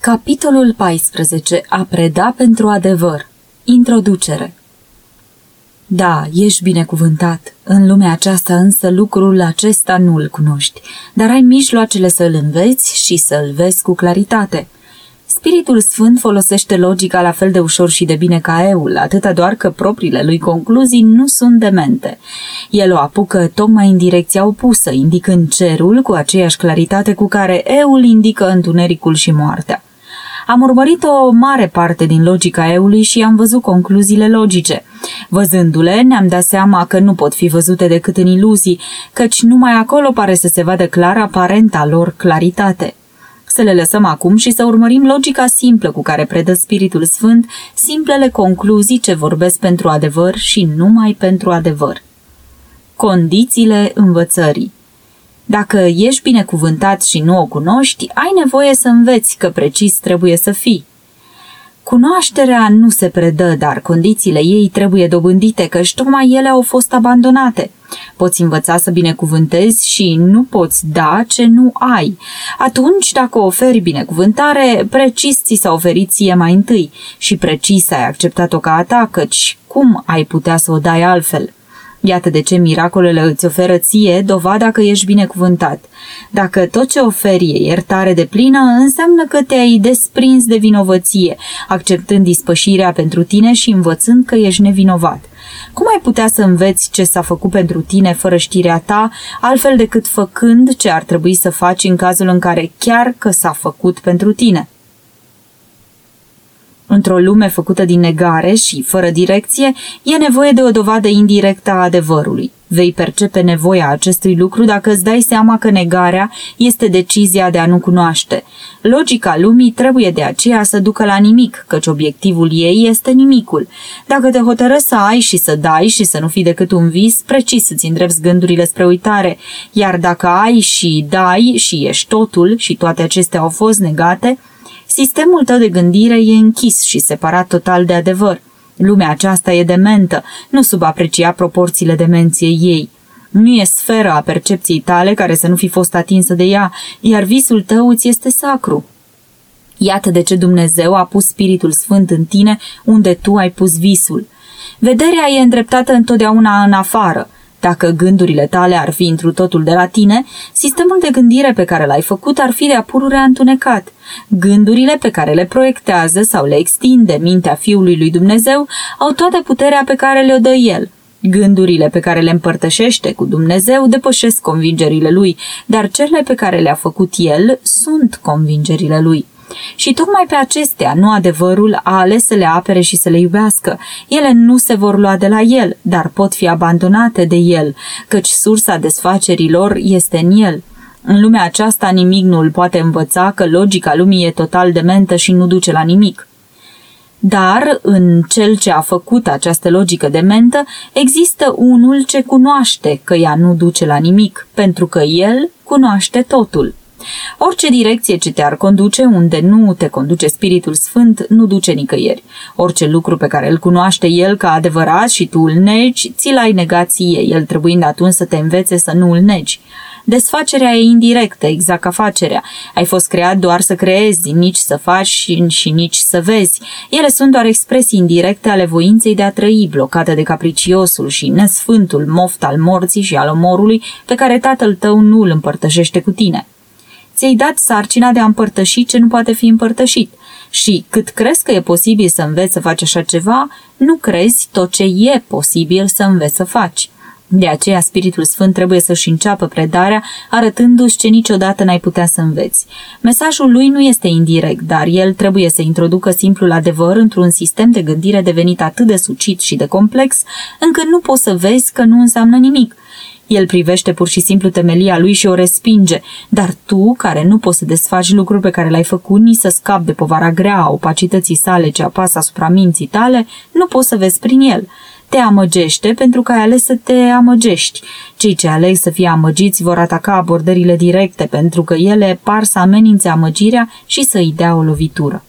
Capitolul 14. A preda pentru adevăr. Introducere Da, ești binecuvântat. În lumea aceasta însă lucrul acesta nu-l cunoști, dar ai mijloacele să-l înveți și să-l vezi cu claritate – Spiritul Sfânt folosește logica la fel de ușor și de bine ca eul, atâta doar că propriile lui concluzii nu sunt demente. El o apucă tocmai în direcția opusă, indicând cerul cu aceeași claritate cu care eul indică întunericul și moartea. Am urmărit o mare parte din logica eului și am văzut concluziile logice. Văzându-le, ne-am dat seama că nu pot fi văzute decât în iluzii, căci numai acolo pare să se vadă clar aparenta lor claritate să le lăsăm acum și să urmărim logica simplă cu care predă Spiritul Sfânt simplele concluzii ce vorbesc pentru adevăr și numai pentru adevăr. Condițiile învățării Dacă ești binecuvântat și nu o cunoști, ai nevoie să înveți că precis trebuie să fii. Cunoașterea nu se predă, dar condițiile ei trebuie dobândite, căci tocmai ele au fost abandonate. Poți învăța să binecuvântezi și nu poți da ce nu ai. Atunci, dacă oferi binecuvântare, precis ți s-a oferit ție mai întâi și precis ai acceptat-o ca a ta, căci cum ai putea să o dai altfel? Iată de ce miracolele îți oferă ție dovada că ești binecuvântat. Dacă tot ce oferi e iertare de plină, înseamnă că te-ai desprins de vinovăție, acceptând dispășirea pentru tine și învățând că ești nevinovat. Cum ai putea să înveți ce s-a făcut pentru tine fără știrea ta, altfel decât făcând ce ar trebui să faci în cazul în care chiar că s-a făcut pentru tine? Într-o lume făcută din negare și fără direcție, e nevoie de o dovadă indirectă a adevărului. Vei percepe nevoia acestui lucru dacă îți dai seama că negarea este decizia de a nu cunoaște. Logica lumii trebuie de aceea să ducă la nimic, căci obiectivul ei este nimicul. Dacă te hotărăști să ai și să dai și să nu fii decât un vis, precis îți îndrepți gândurile spre uitare, iar dacă ai și dai și ești totul și toate acestea au fost negate, Sistemul tău de gândire e închis și separat total de adevăr. Lumea aceasta e dementă, nu subaprecia proporțiile demenției ei. Nu e sfera a percepției tale care să nu fi fost atinsă de ea, iar visul tău îți este sacru. Iată de ce Dumnezeu a pus Spiritul Sfânt în tine unde tu ai pus visul. Vederea e îndreptată întotdeauna în afară, dacă gândurile tale ar fi întru totul de la tine, sistemul de gândire pe care l-ai făcut ar fi de-a pururea întunecat. Gândurile pe care le proiectează sau le extinde mintea Fiului lui Dumnezeu au toată puterea pe care le-o dă El. Gândurile pe care le împărtășește cu Dumnezeu depășesc convingerile lui, dar cele pe care le-a făcut El sunt convingerile lui. Și tocmai pe acestea, nu adevărul, a ales să le apere și să le iubească. Ele nu se vor lua de la el, dar pot fi abandonate de el, căci sursa desfacerilor este în el. În lumea aceasta nimic nu îl poate învăța că logica lumii e total dementă și nu duce la nimic. Dar, în cel ce a făcut această logică dementă, există unul ce cunoaște că ea nu duce la nimic, pentru că el cunoaște totul. Orice direcție ce te-ar conduce unde nu te conduce Spiritul Sfânt nu duce nicăieri. Orice lucru pe care îl cunoaște El ca adevărat și tu îl negi, ți-l ai negație, El trebuind atunci să te învețe să nu îl negi. Desfacerea e indirectă, exact ca facerea. Ai fost creat doar să creezi, nici să faci și, și nici să vezi. Ele sunt doar expresii indirecte ale voinței de a trăi, blocate de capriciosul și nesfântul moft al morții și al omorului pe care tatăl tău nu îl împărtășește cu tine ți-ai dat sarcina de a împărtăși ce nu poate fi împărtășit. Și cât crezi că e posibil să înveți să faci așa ceva, nu crezi tot ce e posibil să înveți să faci. De aceea Spiritul Sfânt trebuie să-și înceapă predarea arătându-și ce niciodată n-ai putea să înveți. Mesajul lui nu este indirect, dar el trebuie să introducă simplul adevăr într-un sistem de gândire devenit atât de sucit și de complex, încât nu poți să vezi că nu înseamnă nimic. El privește pur și simplu temelia lui și o respinge, dar tu, care nu poți să desfaci lucruri pe care le-ai făcut, nici să scapi de povara grea a opacității sale ce apasă asupra minții tale, nu poți să vezi prin el. Te amăgește pentru că ai ales să te amăgești. Cei ce aleg să fie amăgiți vor ataca abordările directe pentru că ele par să amenințe amăgirea și să-i dea o lovitură.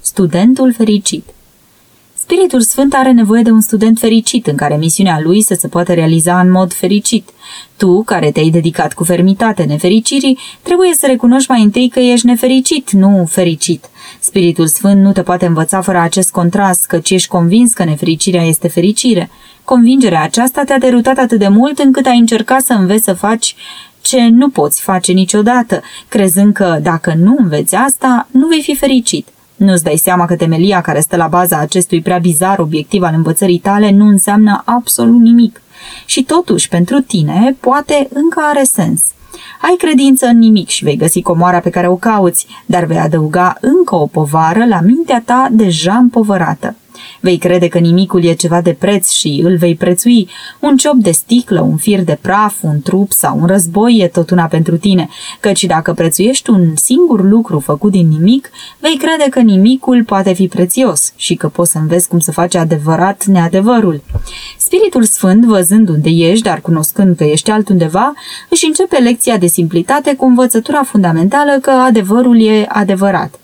Studentul fericit Spiritul Sfânt are nevoie de un student fericit în care misiunea lui să se poată realiza în mod fericit. Tu, care te-ai dedicat cu fermitate nefericirii, trebuie să recunoști mai întâi că ești nefericit, nu fericit. Spiritul Sfânt nu te poate învăța fără acest contrast, căci ești convins că nefericirea este fericire. Convingerea aceasta te-a derutat atât de mult încât ai încercat să înveți să faci ce nu poți face niciodată, crezând că dacă nu înveți asta, nu vei fi fericit. Nu-ți dai seama că temelia care stă la baza acestui prea bizar obiectiv al învățării tale nu înseamnă absolut nimic. Și totuși, pentru tine, poate încă are sens. Ai credință în nimic și vei găsi comoara pe care o cauți, dar vei adăuga încă o povară la mintea ta deja împovărată. Vei crede că nimicul e ceva de preț și îl vei prețui. Un ciop de sticlă, un fir de praf, un trup sau un război e tot una pentru tine, căci dacă prețuiești un singur lucru făcut din nimic, vei crede că nimicul poate fi prețios și că poți să înveți cum să faci adevărat neadevărul. Spiritul Sfânt, văzând unde ești, dar cunoscând că ești altundeva, își începe lecția de simplitate cu învățătura fundamentală că adevărul e adevărat.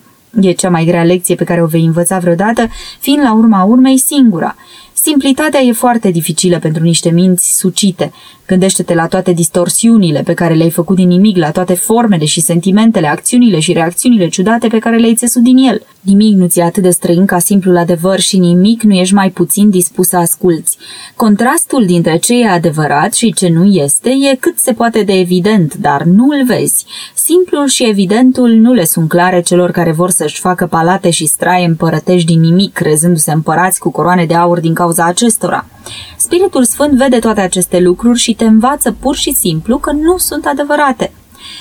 E cea mai grea lecție pe care o vei învăța vreodată, fiind la urma urmei singura. Simplitatea e foarte dificilă pentru niște minți sucite. Gândește-te la toate distorsiunile pe care le-ai făcut din nimic, la toate formele și sentimentele, acțiunile și reacțiunile ciudate pe care le-ai țesut din el. Nimic nu ți-e atât de străin ca simplul adevăr și nimic nu ești mai puțin dispus să asculți. Contrastul dintre ce e adevărat și ce nu este e cât se poate de evident, dar nu îl vezi. Simplul și evidentul nu le sunt clare celor care vor să-și facă palate și straie împărătești din nimic, crezându-se împărați cu coroane de aur din cauza acestora. Spiritul Sfânt vede toate aceste lucruri și te învață pur și simplu că nu sunt adevărate.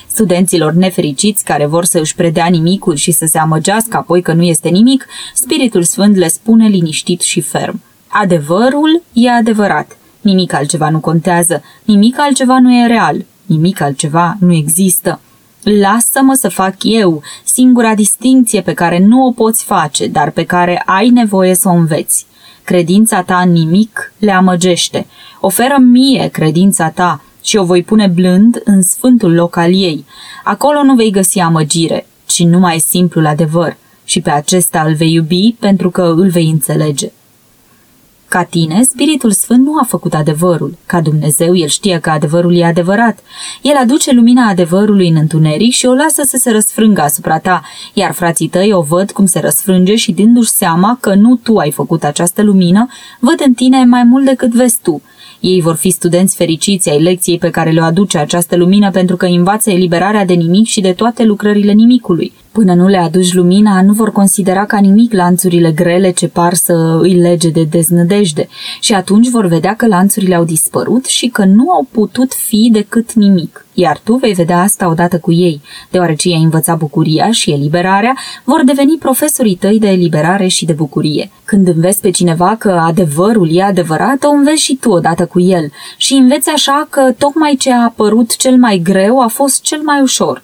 Studenților nefericiți care vor să își predea nimicul și să se amăgească apoi că nu este nimic, Spiritul Sfânt le spune liniștit și ferm. Adevărul e adevărat. Nimic altceva nu contează, nimic altceva nu e real, nimic altceva nu există. Lasă-mă să fac eu singura distinție pe care nu o poți face, dar pe care ai nevoie să o înveți. Credința ta în nimic le amăgește. Oferă mie credința ta și o voi pune blând în sfântul loc al ei. Acolo nu vei găsi amăgire, ci numai simplul adevăr și pe acesta îl vei iubi pentru că îl vei înțelege. Ca tine, Spiritul Sfânt nu a făcut adevărul. Ca Dumnezeu, El știe că adevărul e adevărat. El aduce lumina adevărului în întuneric și o lasă să se răsfrângă asupra ta, iar frații tăi o văd cum se răsfrânge și dându-și seama că nu tu ai făcut această lumină, văd în tine mai mult decât vezi tu. Ei vor fi studenți fericiți ai lecției pe care le aduce această lumină pentru că învață eliberarea de nimic și de toate lucrările nimicului. Până nu le aduci lumina, nu vor considera ca nimic lanțurile grele ce par să îi lege de deznădejde și atunci vor vedea că lanțurile au dispărut și că nu au putut fi decât nimic. Iar tu vei vedea asta odată cu ei, deoarece i-ai învățat bucuria și eliberarea, vor deveni profesorii tăi de eliberare și de bucurie. Când înveți pe cineva că adevărul e adevărat, o înveți și tu odată cu el și înveți așa că tocmai ce a apărut cel mai greu a fost cel mai ușor.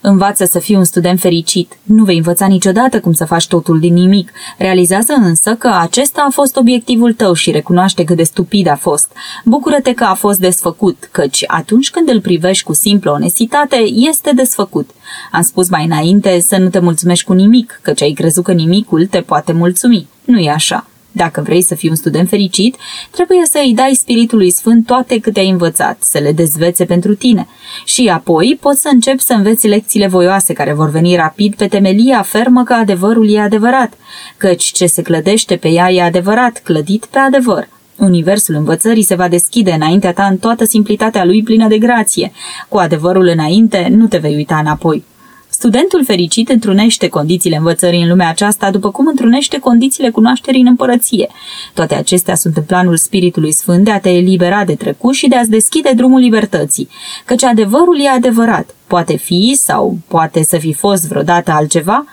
Învață să fii un student fericit. Nu vei învăța niciodată cum să faci totul din nimic. Realizează însă că acesta a fost obiectivul tău și recunoaște cât de stupid a fost. Bucură-te că a fost desfăcut, căci atunci când îl privești cu simplă onestitate, este desfăcut. Am spus mai înainte să nu te mulțumești cu nimic, căci ai crezut că nimicul te poate mulțumi. Nu e așa. Dacă vrei să fii un student fericit, trebuie să îi dai Spiritului Sfânt toate câte ai învățat, să le dezvețe pentru tine. Și apoi poți să începi să înveți lecțiile voioase care vor veni rapid pe temelia fermă că adevărul e adevărat, căci ce se clădește pe ea e adevărat, clădit pe adevăr. Universul învățării se va deschide înaintea ta în toată simplitatea lui plină de grație. Cu adevărul înainte, nu te vei uita înapoi. Studentul fericit întrunește condițiile învățării în lumea aceasta după cum întrunește condițiile cunoașterii în împărăție. Toate acestea sunt în planul Spiritului Sfânt de a te elibera de trecut și de a-ți deschide drumul libertății, căci adevărul e adevărat, poate fi sau poate să fi fost vreodată altceva,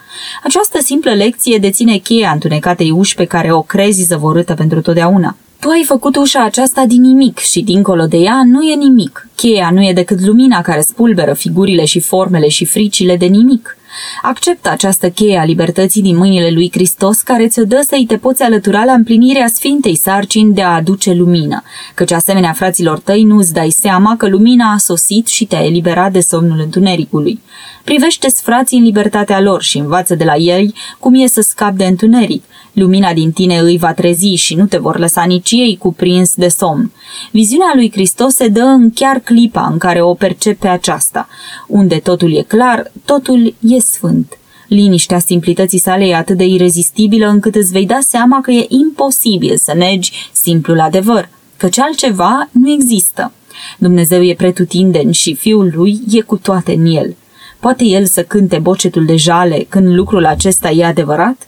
această simplă lecție deține cheia întunecatei uși pe care o crezi zăvorâtă pentru totdeauna. Tu ai făcut ușa aceasta din nimic și dincolo de ea nu e nimic. Cheia nu e decât lumina care spulberă figurile și formele și fricile de nimic. Acceptă această cheie a libertății din mâinile lui Hristos care ți-o dă să-i te poți alătura la împlinirea Sfintei sarcini de a aduce lumină, căci asemenea fraților tăi nu îți dai seama că lumina a sosit și te-a eliberat de somnul întunericului. Privește frații în libertatea lor și învață de la ei cum e să scap de întuneric. Lumina din tine îi va trezi și nu te vor lăsa nici ei cuprins de somn. Viziunea lui Hristos se dă în chiar clipa în care o percepe aceasta. Unde totul e clar, totul e sfânt. Liniștea simplității sale e atât de irezistibilă încât îți vei da seama că e imposibil să negi simplul adevăr, căci altceva nu există. Dumnezeu e pretutindeni și fiul lui e cu toate în el. Poate el să cânte bocetul de jale când lucrul acesta e adevărat?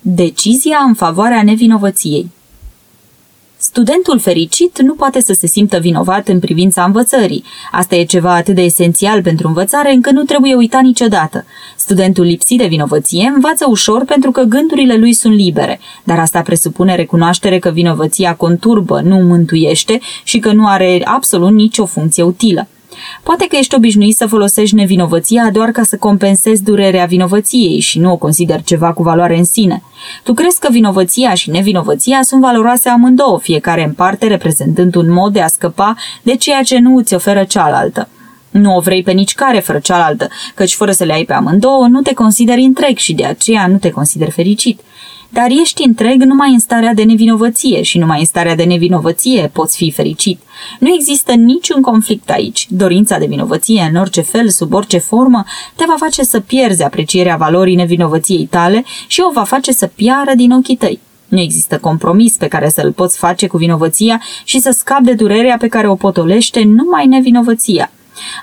Decizia în favoarea nevinovăției Studentul fericit nu poate să se simtă vinovat în privința învățării. Asta e ceva atât de esențial pentru învățare încât nu trebuie uitat niciodată. Studentul lipsit de vinovăție învață ușor pentru că gândurile lui sunt libere, dar asta presupune recunoaștere că vinovăția conturbă, nu mântuiește și că nu are absolut nicio funcție utilă. Poate că ești obișnuit să folosești nevinovăția doar ca să compensezi durerea vinovăției și nu o consider ceva cu valoare în sine. Tu crezi că vinovăția și nevinovăția sunt valoroase amândouă, fiecare în parte reprezentând un mod de a scăpa de ceea ce nu îți oferă cealaltă. Nu o vrei pe nici care fără cealaltă, căci fără să le ai pe amândouă nu te consideri întreg și de aceea nu te consideri fericit dar ești întreg numai în starea de nevinovăție și numai în starea de nevinovăție poți fi fericit. Nu există niciun conflict aici. Dorința de vinovăție, în orice fel, sub orice formă, te va face să pierzi aprecierea valorii nevinovăției tale și o va face să piară din ochii tăi. Nu există compromis pe care să-l poți face cu vinovăția și să scapi de durerea pe care o potolește numai nevinovăția.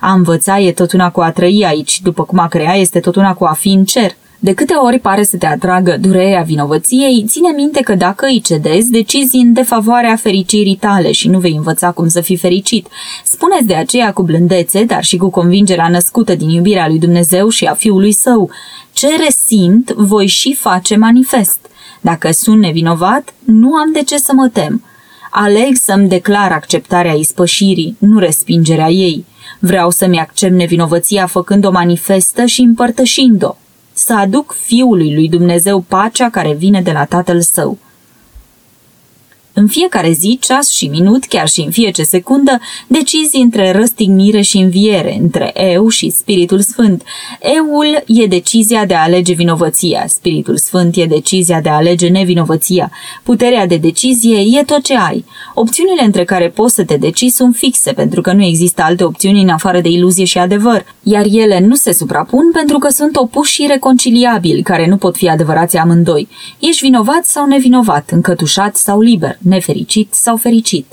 A învăța e tot una cu a trăi aici, după cum a crea este tot una cu a fi în cer. De câte ori pare să te atragă durerea vinovăției, ține minte că dacă îi cedezi, decizi în defavoarea fericirii tale și nu vei învăța cum să fii fericit. Spuneți de aceea cu blândețe, dar și cu convingerea născută din iubirea lui Dumnezeu și a Fiului Său. Ce resimt, voi și face manifest. Dacă sunt nevinovat, nu am de ce să mă tem. Aleg să-mi declar acceptarea ispășirii, nu respingerea ei. Vreau să-mi accept nevinovăția făcând-o manifestă și împărtășind-o să aduc Fiului lui Dumnezeu pacea care vine de la Tatăl său. În fiecare zi, ceas și minut, chiar și în fiecare secundă, decizi între răstignire și înviere, între eu și Spiritul Sfânt. Eul e decizia de a alege vinovăția, Spiritul Sfânt e decizia de a alege nevinovăția. Puterea de decizie e tot ce ai. Opțiunile între care poți să te decizi sunt fixe, pentru că nu există alte opțiuni în afară de iluzie și adevăr, iar ele nu se suprapun pentru că sunt opuși și reconciliabili, care nu pot fi adevărați amândoi. Ești vinovat sau nevinovat, încătușat sau liber nefericit sau fericit.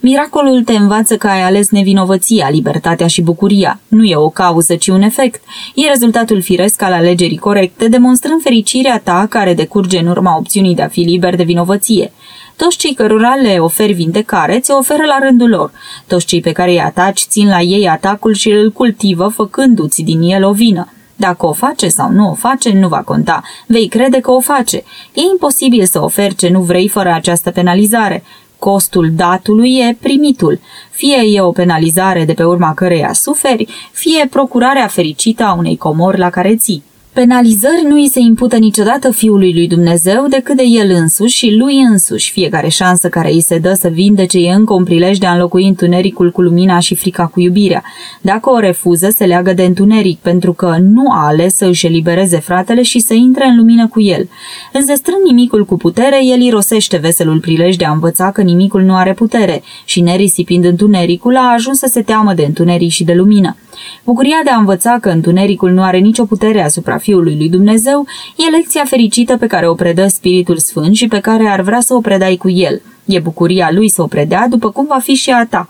Miracolul te învață că ai ales nevinovăția, libertatea și bucuria. Nu e o cauză, ci un efect. E rezultatul firesc al alegerii corecte, demonstrând fericirea ta care decurge în urma opțiunii de a fi liber de vinovăție. Toți cei cărora le oferi vindecare ți oferă la rândul lor. Toți cei pe care îi ataci țin la ei atacul și îl cultivă făcându-ți din el o vină. Dacă o face sau nu o face, nu va conta. Vei crede că o face. E imposibil să oferi ce nu vrei fără această penalizare. Costul datului e primitul. Fie e o penalizare de pe urma căreia suferi, fie procurarea fericită a unei comori la care ții. Penalizări nu îi se impută niciodată Fiului lui Dumnezeu decât de el însuși și lui însuși. Fiecare șansă care îi se dă să vindece e încă un prilej de a înlocui întunericul cu lumina și frica cu iubirea. Dacă o refuză, se leagă de întuneric, pentru că nu a ales să își elibereze fratele și să intre în lumină cu el. Înzestrând nimicul cu putere, el irosește veselul prilej de a învăța că nimicul nu are putere și nerisipind întunericul a ajuns să se teamă de întuneric și de lumină. Bucuria de a învăța că întunericul nu are nicio putere asupra Fiului lui Dumnezeu e lecția fericită pe care o predă Spiritul Sfânt și pe care ar vrea să o predai cu el. E bucuria lui să o predea după cum va fi și a ta.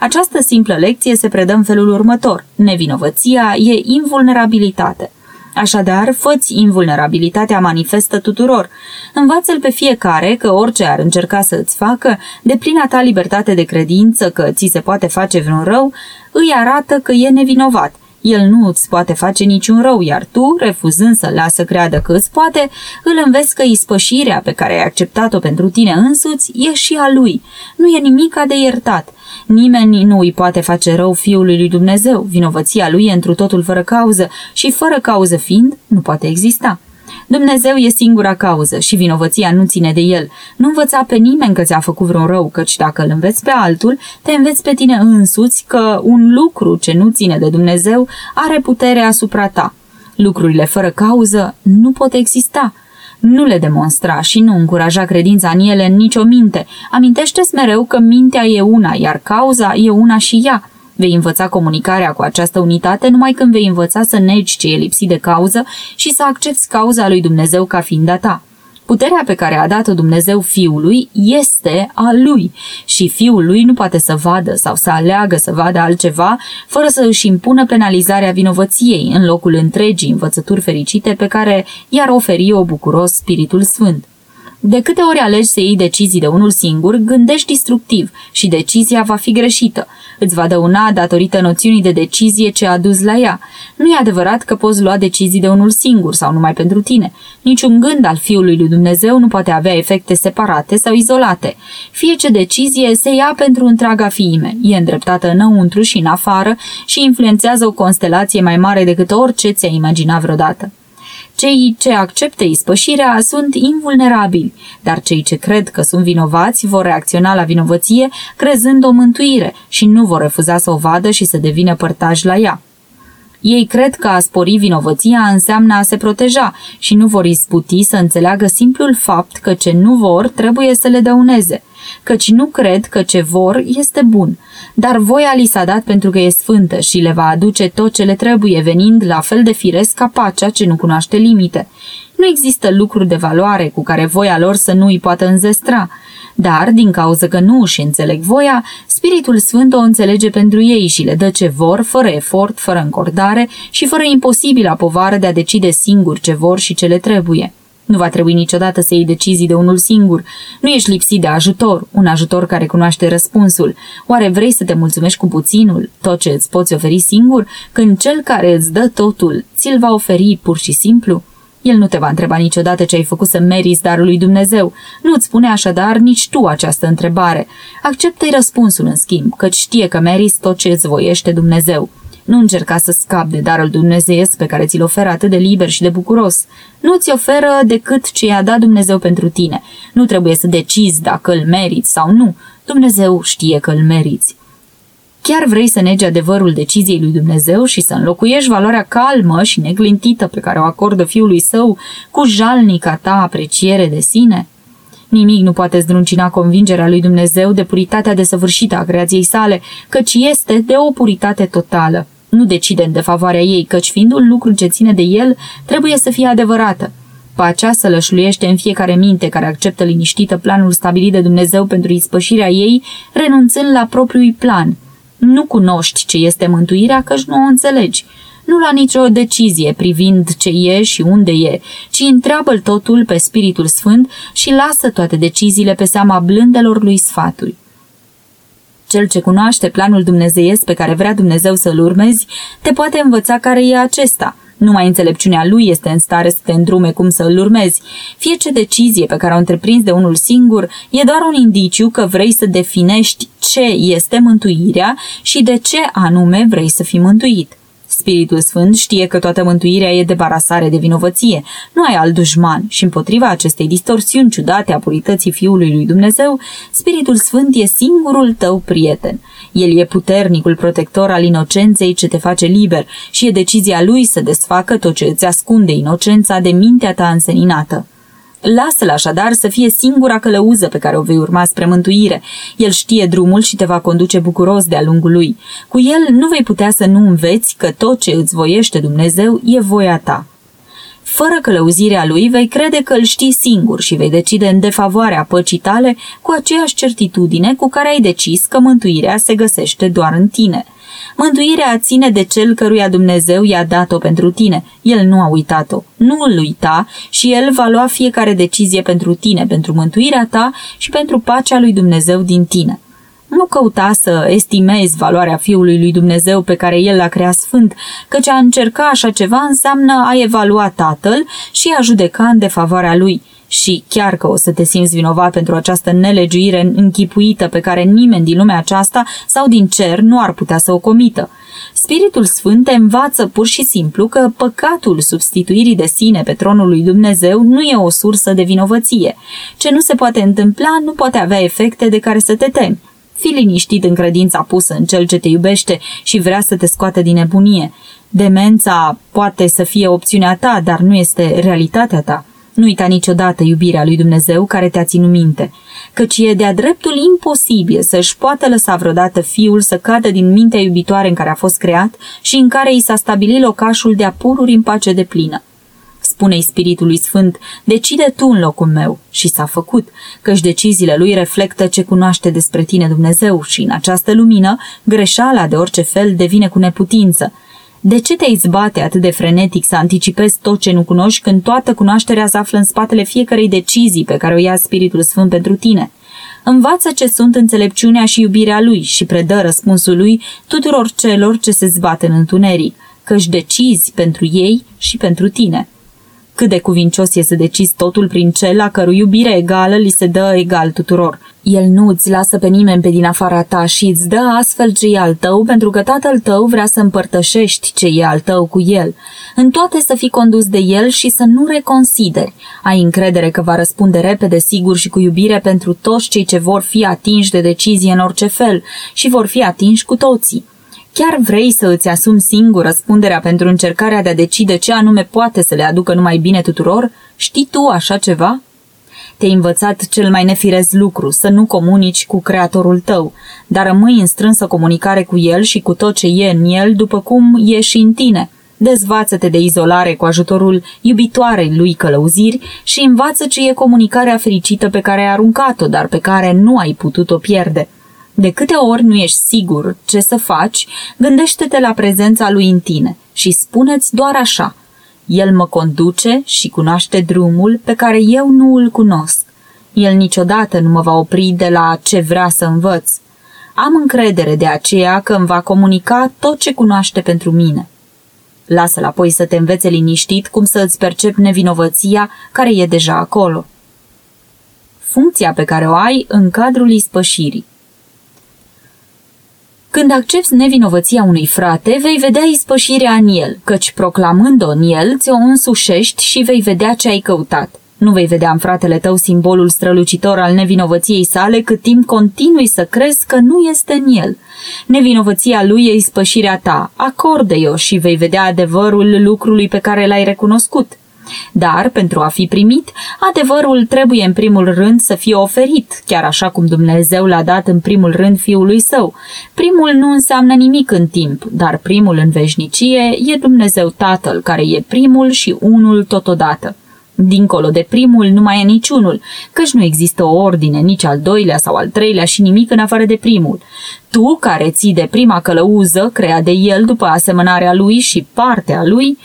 Această simplă lecție se predă în felul următor. Nevinovăția e invulnerabilitate. Așadar, făți invulnerabilitatea manifestă tuturor. Învață-l pe fiecare că orice ar încerca să îți facă, de plina ta libertate de credință că ți se poate face vreun rău, îi arată că e nevinovat. El nu îți poate face niciun rău, iar tu, refuzând să lasă creadă că îți poate, îl înveți că ispășirea pe care ai acceptat-o pentru tine însuți e și a lui. Nu e nimica de iertat. Nimeni nu îi poate face rău Fiului lui Dumnezeu. Vinovăția lui e întru totul fără cauză și fără cauză fiind, nu poate exista. Dumnezeu e singura cauză și vinovăția nu ține de el. Nu învăța pe nimeni că ți-a făcut vreun rău, căci dacă îl înveți pe altul, te înveți pe tine însuți că un lucru ce nu ține de Dumnezeu are putere asupra ta. Lucrurile fără cauză nu pot exista. Nu le demonstra și nu încuraja credința în ele în nicio minte. Amintește-ți mereu că mintea e una, iar cauza e una și ea. Vei învăța comunicarea cu această unitate numai când vei învăța să negi ce e lipsit de cauză și să accepti cauza lui Dumnezeu ca fiind a ta. Puterea pe care a dat-o Dumnezeu Fiului este a Lui și Fiul Lui nu poate să vadă sau să aleagă să vadă altceva fără să își impună penalizarea vinovăției în locul întregii învățături fericite pe care i-ar oferi o bucuros Spiritul Sfânt. De câte ori alegi să iei decizii de unul singur, gândești destructiv și decizia va fi greșită. Îți va dăuna datorită noțiunii de decizie ce a dus la ea. Nu e adevărat că poți lua decizii de unul singur sau numai pentru tine. Niciun gând al Fiului lui Dumnezeu nu poate avea efecte separate sau izolate. Fie ce decizie se ia pentru întreaga fiime, e îndreptată înăuntru și în afară și influențează o constelație mai mare decât orice ți-ai imagina vreodată. Cei ce acceptă ispășirea sunt invulnerabili, dar cei ce cred că sunt vinovați vor reacționa la vinovăție crezând o mântuire și nu vor refuza să o vadă și să devină părtași la ea. Ei cred că a spori vinovăția înseamnă a se proteja și nu vor isputi să înțeleagă simplul fapt că ce nu vor trebuie să le dăuneze – căci nu cred că ce vor este bun, dar voia li s-a dat pentru că e sfântă și le va aduce tot ce le trebuie, venind la fel de firesc ca pacea ce nu cunoaște limite. Nu există lucruri de valoare cu care voia lor să nu îi poată înzestra, dar, din cauza că nu își înțeleg voia, Spiritul Sfânt o înțelege pentru ei și le dă ce vor, fără efort, fără încordare și fără imposibilă povară de a decide singur ce vor și ce le trebuie. Nu va trebui niciodată să iei decizii de unul singur. Nu ești lipsit de ajutor, un ajutor care cunoaște răspunsul. Oare vrei să te mulțumești cu puținul, tot ce îți poți oferi singur, când cel care îți dă totul ți-l va oferi pur și simplu? El nu te va întreba niciodată ce ai făcut să meriți darul lui Dumnezeu. Nu îți spune așadar nici tu această întrebare. Acceptă-i răspunsul în schimb, căci știe că meriți tot ce îți voiește Dumnezeu. Nu încerca să scapi de darul dumnezeiesc pe care ți-l oferă atât de liber și de bucuros. Nu ți oferă decât ce i-a dat Dumnezeu pentru tine. Nu trebuie să decizi dacă îl meriți sau nu. Dumnezeu știe că îl meriți. Chiar vrei să negi adevărul deciziei lui Dumnezeu și să înlocuiești valoarea calmă și neglintită pe care o acordă fiului său cu jalnica ta apreciere de sine? Nimic nu poate zdruncina convingerea lui Dumnezeu de puritatea desăvârșită a creației sale, căci este de o puritate totală nu decide în defavoarea ei, căci fiind un lucru ce ține de el, trebuie să fie adevărată. Pacea să lășluiește în fiecare minte care acceptă liniștită planul stabilit de Dumnezeu pentru ispășirea ei, renunțând la propriul plan. Nu cunoști ce este mântuirea, căci nu o înțelegi. Nu lua nicio decizie privind ce e și unde e, ci întreabă totul pe Spiritul Sfânt și lasă toate deciziile pe seama blândelor lui sfaturi. Cel ce cunoaște planul dumnezeiesc pe care vrea Dumnezeu să-l urmezi, te poate învăța care e acesta. Numai înțelepciunea lui este în stare să te îndrume cum să îl urmezi. Fie ce decizie pe care o întreprinzi de unul singur e doar un indiciu că vrei să definești ce este mântuirea și de ce anume vrei să fii mântuit. Spiritul Sfânt știe că toată mântuirea e de barasare de vinovăție. Nu ai alt dușman și împotriva acestei distorsiuni ciudate a purității Fiului lui Dumnezeu, Spiritul Sfânt e singurul tău prieten. El e puternicul protector al inocenței ce te face liber și e decizia lui să desfacă tot ce îți ascunde inocența de mintea ta înseninată. Lasă-l așadar să fie singura călăuză pe care o vei urma spre mântuire. El știe drumul și te va conduce bucuros de-a lungul lui. Cu el nu vei putea să nu înveți că tot ce îți voiește Dumnezeu e voia ta. Fără călăuzirea lui, vei crede că îl știi singur și vei decide în defavoarea păcii tale cu aceeași certitudine cu care ai decis că mântuirea se găsește doar în tine – Mântuirea ține de cel căruia Dumnezeu i-a dat-o pentru tine. El nu a uitat-o. Nu îl uita și el va lua fiecare decizie pentru tine, pentru mântuirea ta și pentru pacea lui Dumnezeu din tine. Nu căuta să estimezi valoarea Fiului lui Dumnezeu pe care El l-a creat sfânt, căci a încerca așa ceva înseamnă a evalua Tatăl și a judeca în defavoarea Lui – Și chiar că o să te simți vinovat pentru această nelegiuire închipuită pe care nimeni din lumea aceasta sau din cer nu ar putea să o comită. Spiritul Sfânt te învață pur și simplu că păcatul substituirii de sine pe tronul lui Dumnezeu nu e o sursă de vinovăție. Ce nu se poate întâmpla nu poate avea efecte de care să te temi. Fii liniștit în credința pusă în cel ce te iubește și vrea să te scoată din nebunie. Demența poate să fie opțiunea ta, dar nu este realitatea ta. Nu uita niciodată iubirea lui Dumnezeu care te-a ținut minte, căci e de-a dreptul imposibil să-și poată lăsa vreodată fiul să cadă din mintea iubitoare în care a fost creat și în care i s-a stabilit locașul de-a pururi în pace de plină. Spune-i Spiritului Sfânt, decide tu în locul meu și s-a făcut, căci deciziile lui reflectă ce cunoaște despre tine Dumnezeu și în această lumină greșeala de orice fel devine cu neputință – de ce te izbate atât de frenetic să anticipezi tot ce nu cunoști când toată cunoașterea se află în spatele fiecarei decizii pe care o ia Spiritul Sfânt pentru tine? Învață ce sunt înțelepciunea și iubirea lui și predă răspunsul lui tuturor celor ce se zbat în întuneric, că-și decizi pentru ei și pentru tine. Cât de cuvincios e să decizi totul prin cel la cărui iubire egală li se dă egal tuturor. El nu îți lasă pe nimeni pe din afara ta și îți dă astfel ce e al tău, pentru că tatăl tău vrea să împărtășești ce e al tău cu el. În toate să fii condus de el și să nu reconsideri. Ai încredere că va răspunde repede, sigur și cu iubire pentru toți cei ce vor fi atinși de decizie în orice fel și vor fi atinși cu toții. Chiar vrei să îți asumi singur răspunderea pentru încercarea de a decide ce anume poate să le aducă numai bine tuturor? Știi tu așa ceva? Te-ai învățat cel mai nefirez lucru, să nu comunici cu creatorul tău, dar rămâi în strânsă comunicare cu el și cu tot ce e în el, după cum e și în tine. Dezvață-te de izolare cu ajutorul iubitoarei lui călăuziri și învață ce e comunicarea fericită pe care ai aruncat-o, dar pe care nu ai putut-o pierde. De câte ori nu ești sigur ce să faci, gândește-te la prezența lui în tine și spuneți doar așa. El mă conduce și cunoaște drumul pe care eu nu îl cunosc. El niciodată nu mă va opri de la ce vrea să învăț. Am încredere de aceea că îmi va comunica tot ce cunoaște pentru mine. Lasă-l apoi să te învețe liniștit cum să îți percepi nevinovăția care e deja acolo. Funcția pe care o ai în cadrul ispășirii. Când accepti nevinovăția unui frate, vei vedea ispășirea în el, căci proclamând-o în el, ți-o însușești și vei vedea ce ai căutat. Nu vei vedea în fratele tău simbolul strălucitor al nevinovăției sale cât timp continui să crezi că nu este în el. Nevinovăția lui e ispășirea ta, acorde-o și vei vedea adevărul lucrului pe care l-ai recunoscut. Dar, pentru a fi primit, adevărul trebuie în primul rând să fie oferit, chiar așa cum Dumnezeu l-a dat în primul rând fiului său. Primul nu înseamnă nimic în timp, dar primul în veșnicie e Dumnezeu Tatăl, care e primul și unul totodată. Dincolo de primul nu mai e niciunul, căci nu există o ordine, nici al doilea sau al treilea și nimic în afară de primul. Tu, care ții de prima călăuză, crea de el după asemănarea lui și partea lui,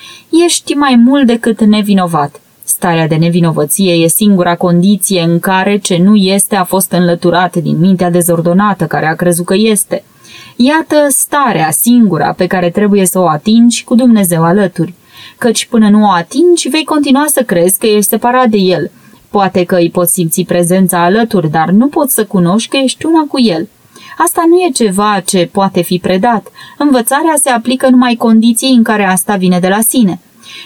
ești mai mult decât nevinovat. Starea de nevinovăție e singura condiție în care ce nu este a fost înlăturat din mintea dezordonată care a crezut că este. Iată starea singura pe care trebuie să o atingi cu Dumnezeu alături căci până nu o atingi, vei continua să crezi că ești separat de el. Poate că îi poți simți prezența alături, dar nu poți să cunoști că ești una cu el. Asta nu e ceva ce poate fi predat. Învățarea se aplică numai condiției în care asta vine de la sine.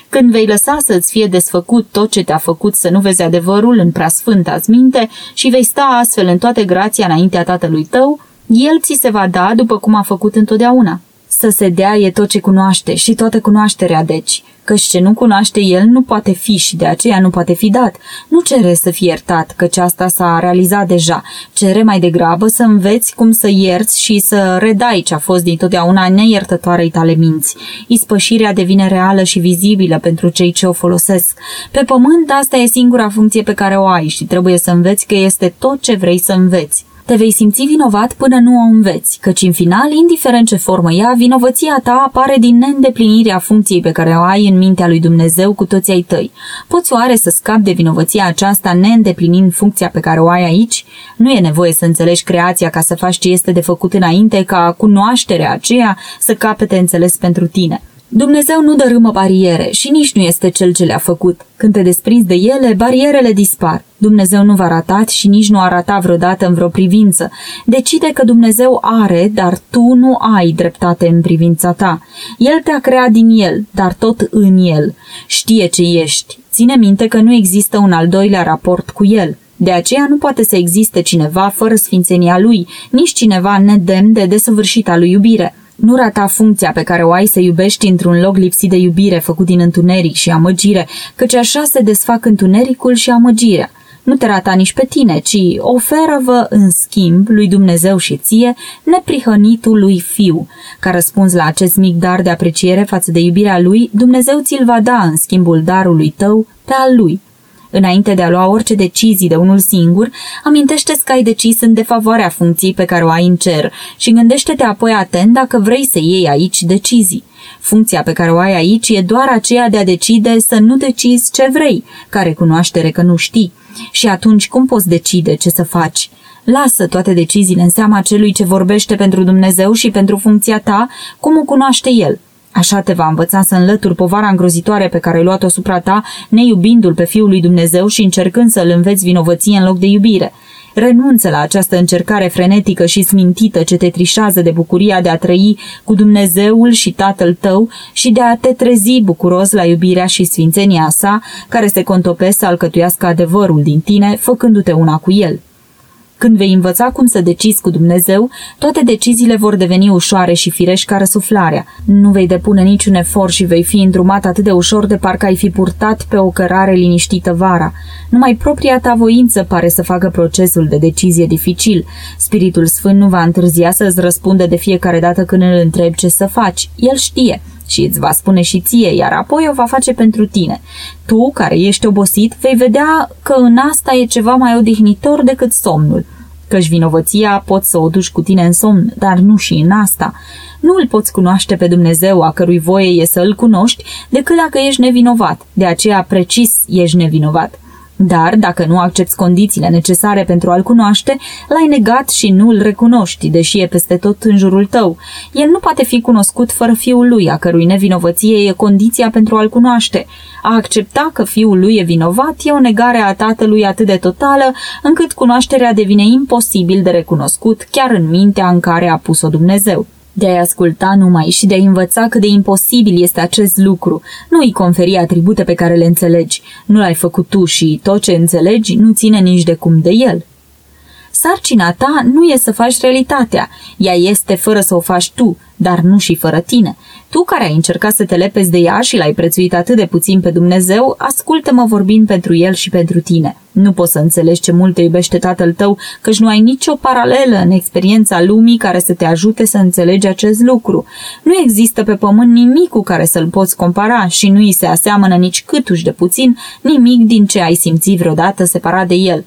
Când vei lăsa să-ți fie desfăcut tot ce te-a făcut să nu vezi adevărul în preasfânta minte și vei sta astfel în toate grația înaintea tatălui tău, el ți se va da după cum a făcut întotdeauna. Să se dea e tot ce cunoaște și toată cunoașterea deci, căci ce nu cunoaște el nu poate fi și de aceea nu poate fi dat. Nu cere să fie iertat, căci asta s-a realizat deja. Cere mai degrabă să înveți cum să ierți și să redai ce a fost dintotdeauna neiertătoarei tale minți. Ispășirea devine reală și vizibilă pentru cei ce o folosesc. Pe pământ asta e singura funcție pe care o ai și trebuie să înveți că este tot ce vrei să înveți te vei simți vinovat până nu o înveți, căci în final, indiferent ce formă ea, vinovăția ta apare din neîndeplinirea funcției pe care o ai în mintea lui Dumnezeu cu toți ai tăi. Poți oare să scapi de vinovăția aceasta neîndeplinind funcția pe care o ai aici? Nu e nevoie să înțelegi creația ca să faci ce este de făcut înainte, ca cunoașterea aceea să capete înțeles pentru tine. Dumnezeu nu dărâmă bariere și nici nu este cel ce le-a făcut. Când te desprinzi de ele, barierele dispar. Dumnezeu nu v-a ratat și nici nu a ratat vreodată în vreo privință. Decide că Dumnezeu are, dar tu nu ai dreptate în privința ta. El te-a creat din El, dar tot în El. Știe ce ești. Ține minte că nu există un al doilea raport cu El. De aceea nu poate să existe cineva fără sfințenia lui, nici cineva nedemn de desăvârșita lui iubire. Nu rata funcția pe care o ai să iubești într-un loc lipsit de iubire făcut din întuneric și amăgire, căci așa se desfac întunericul și amăgirea. Nu te rata nici pe tine, ci oferă-vă în schimb lui Dumnezeu și ție neprihănitul lui Fiu. Ca răspuns la acest mic dar de apreciere față de iubirea lui, Dumnezeu ți-l va da în schimbul darului tău pe al lui. Înainte de a lua orice decizii de unul singur, amintește-ți că ai decis în defavoarea funcției pe care o ai în cer și gândește-te apoi atent dacă vrei să iei aici decizii. Funcția pe care o ai aici e doar aceea de a decide să nu decizi ce vrei, care cunoaștere că nu știi. Și atunci cum poți decide ce să faci? Lasă toate deciziile în seama celui ce vorbește pentru Dumnezeu și pentru funcția ta, cum o cunoaște El. Așa te va învăța să înlături povara îngrozitoare pe care ai luat-o asupra ta, neiubindu-l pe Fiul lui Dumnezeu și încercând să-l înveți vinovăție în loc de iubire. Renunță la această încercare frenetică și smintită ce te trișează de bucuria de a trăi cu Dumnezeul și Tatăl tău și de a te trezi bucuros la iubirea și sfințenia sa, care se contopesc să alcătuiască adevărul din tine, făcându-te una cu el. Când vei învăța cum să decizi cu Dumnezeu, toate deciziile vor deveni ușoare și firești ca răsuflarea. Nu vei depune niciun efort și vei fi îndrumat atât de ușor de parcă ai fi purtat pe o cărare liniștită vara. Numai propria ta voință pare să facă procesul de decizie dificil. Spiritul Sfânt nu va întârzia să-ți răspunde de fiecare dată când îl întrebi ce să faci. El știe și îți va spune și ție, iar apoi o va face pentru tine. Tu, care ești obosit, vei vedea că în asta e ceva mai odihnitor decât somnul. Căci vinovăția poți să o duci cu tine în somn, dar nu și în asta. Nu îl poți cunoaște pe Dumnezeu, a cărui voie e să îl cunoști, decât dacă ești nevinovat. De aceea precis ești nevinovat. Dar, dacă nu accepti condițiile necesare pentru a-l cunoaște, l-ai negat și nu îl recunoști, deși e peste tot în jurul tău. El nu poate fi cunoscut fără fiul lui, a cărui nevinovăție e condiția pentru a-l cunoaște. A accepta că fiul lui e vinovat e o negare a tatălui atât de totală, încât cunoașterea devine imposibil de recunoscut chiar în mintea în care a pus-o Dumnezeu de a-i asculta numai și de a învăța cât de imposibil este acest lucru, nu îi conferi atribute pe care le înțelegi, nu l-ai făcut tu și tot ce înțelegi nu ține nici de cum de el. Sarcina ta nu e să faci realitatea, ea este fără să o faci tu, dar nu și fără tine. Tu care ai încercat să te lepezi de ea și l-ai prețuit atât de puțin pe Dumnezeu, ascultă-mă vorbind pentru el și pentru tine. Nu poți să înțelegi ce mult te iubește tatăl tău, căci nu ai nicio paralelă în experiența lumii care să te ajute să înțelegi acest lucru. Nu există pe pământ nimic cu care să-l poți compara și nu îi se aseamănă nici câtuși de puțin nimic din ce ai simțit vreodată separat de el.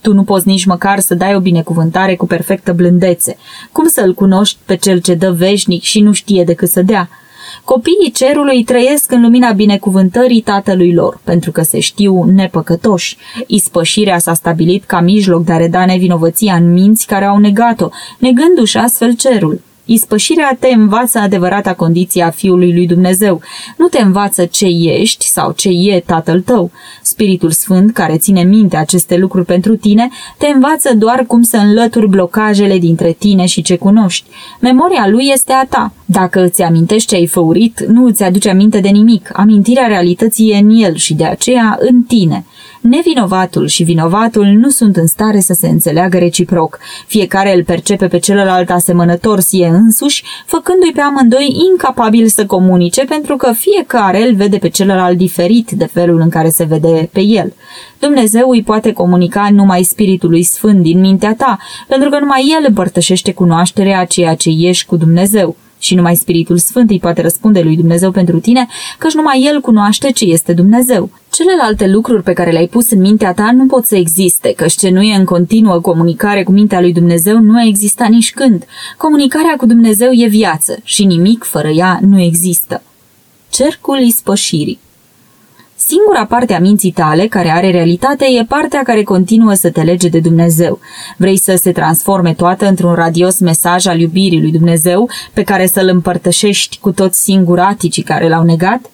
Tu nu poți nici măcar să dai o binecuvântare cu perfectă blândețe. Cum să-l cunoști pe cel ce dă veșnic și nu știe decât să dea? Copiii cerului trăiesc în lumina binecuvântării tatălui lor, pentru că se știu nepăcătoși. Ispășirea s-a stabilit ca mijloc de a reda nevinovăția în minți care au negat-o, negându-și astfel cerul. Ispășirea te învață adevărata condiție a Fiului lui Dumnezeu. Nu te învață ce ești sau ce e Tatăl tău. Spiritul Sfânt, care ține minte aceste lucruri pentru tine, te învață doar cum să înlături blocajele dintre tine și ce cunoști. Memoria lui este a ta. Dacă îți amintești ce ai făurit, nu îți aduce aminte de nimic. Amintirea realității e în el și de aceea în tine. Nevinovatul și vinovatul nu sunt în stare să se înțeleagă reciproc. Fiecare îl percepe pe celălalt asemănător sie însuși, făcându-i pe amândoi incapabil să comunice pentru că fiecare îl vede pe celălalt diferit de felul în care se vede pe el. Dumnezeu îi poate comunica numai Spiritului Sfânt din mintea ta, pentru că numai El împărtășește cunoașterea a ceea ce ești cu Dumnezeu. Și numai Spiritul Sfânt îi poate răspunde lui Dumnezeu pentru tine, căci numai El cunoaște ce este Dumnezeu. Celelalte lucruri pe care le-ai pus în mintea ta nu pot să existe, căci ce nu e în continuă comunicare cu mintea lui Dumnezeu nu a existat nici când. Comunicarea cu Dumnezeu e viață și nimic fără ea nu există. Cercul ispășirii Singura parte a minții tale care are realitate e partea care continuă să te lege de Dumnezeu. Vrei să se transforme toată într-un radios mesaj al iubirii lui Dumnezeu pe care să-l împărtășești cu toți singuraticii care l-au negat?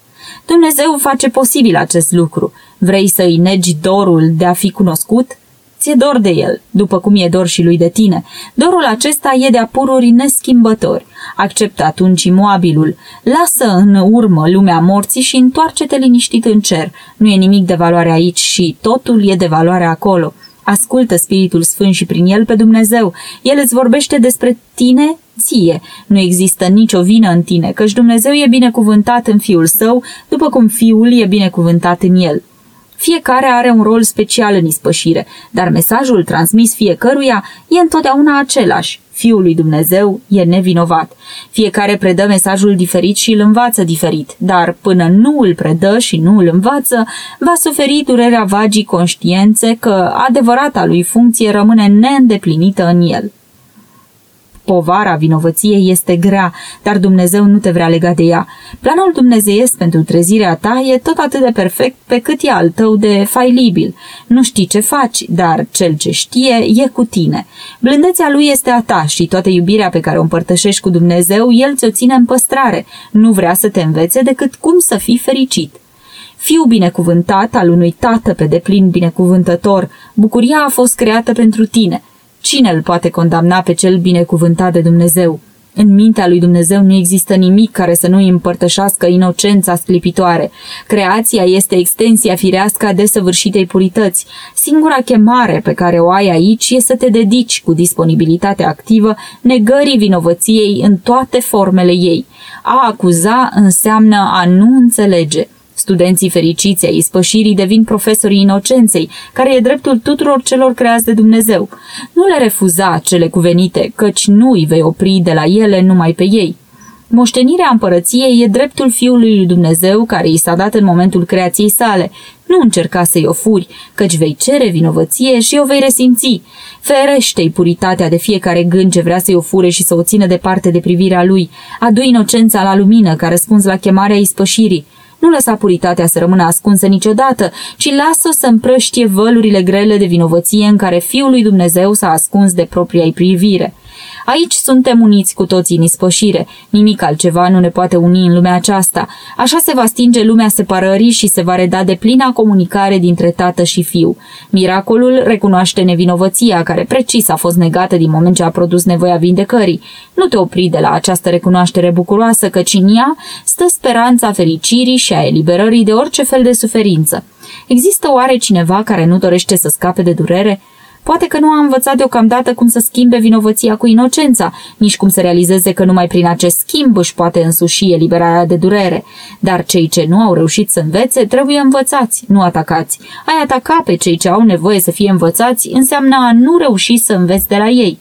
Dumnezeu face posibil acest lucru. Vrei să îi negi dorul de a fi cunoscut? Ți-e dor de el, după cum e dor și lui de tine. Dorul acesta e de-a pururi neschimbători. Acceptă atunci imoabilul. Lasă în urmă lumea morții și întoarce-te liniștit în cer. Nu e nimic de valoare aici și totul e de valoare acolo. Ascultă Spiritul Sfânt și prin el pe Dumnezeu. El îți vorbește despre tine ție. Nu există nicio vină în tine, căci Dumnezeu e binecuvântat în Fiul Său, după cum Fiul e binecuvântat în El. Fiecare are un rol special în ispășire, dar mesajul transmis fiecăruia e întotdeauna același. Fiul lui Dumnezeu e nevinovat. Fiecare predă mesajul diferit și îl învață diferit, dar până nu îl predă și nu îl învață, va suferi durerea vagii conștiențe că adevărata lui funcție rămâne neîndeplinită în el. Povara vinovăției este grea, dar Dumnezeu nu te vrea lega de ea. Planul dumnezeiesc pentru trezirea ta e tot atât de perfect pe cât e al tău de failibil. Nu știi ce faci, dar cel ce știe e cu tine. Blândețea lui este a ta și toată iubirea pe care o împărtășești cu Dumnezeu, el ți-o ține în păstrare. Nu vrea să te învețe decât cum să fii fericit. Fiu binecuvântat al unui tată pe deplin binecuvântător, bucuria a fost creată pentru tine – Cine îl poate condamna pe cel binecuvântat de Dumnezeu? În mintea lui Dumnezeu nu există nimic care să nu îi împărtășească inocența sclipitoare. Creația este extensia firească a desăvârșitei purități. Singura chemare pe care o ai aici e să te dedici cu disponibilitate activă negării vinovăției în toate formele ei. A acuza înseamnă a nu înțelege. Studenții fericiți ai ispășirii devin profesorii inocenței, care e dreptul tuturor celor creați de Dumnezeu. Nu le refuza cele cuvenite, căci nu îi vei opri de la ele numai pe ei. Moștenirea împărăției e dreptul Fiului lui Dumnezeu care i s-a dat în momentul creației sale. Nu încerca să-i o furi, căci vei cere vinovăție și o vei resimți. Ferește-i puritatea de fiecare gând ce vrea să-i o fure și să o țină departe de privirea lui. Adu inocența la lumină ca răspuns la chemarea ispășirii. Nu lăsa puritatea să rămână ascunsă niciodată, ci lasă-o să împrăștie vălurile grele de vinovăție în care Fiul lui Dumnezeu s-a ascuns de propria privire. Aici suntem uniți cu toții în ispășire. Nimic altceva nu ne poate uni în lumea aceasta. Așa se va stinge lumea separării și se va reda de plina comunicare dintre tată și fiu. Miracolul recunoaște nevinovăția, care precis a fost negată din moment ce a produs nevoia vindecării. Nu te opri de la această recunoaștere bucuroasă, căci în ea stă speranța fericirii și a eliberării de orice fel de suferință. Există oare cineva care nu dorește să scape de durere? Poate că nu a învățat deocamdată cum să schimbe vinovăția cu inocența, nici cum să realizeze că numai prin acest schimb își poate însuși eliberarea de durere. Dar cei ce nu au reușit să învețe trebuie învățați, nu atacați. Ai ataca pe cei ce au nevoie să fie învățați înseamnă a nu reuși să înveți de la ei.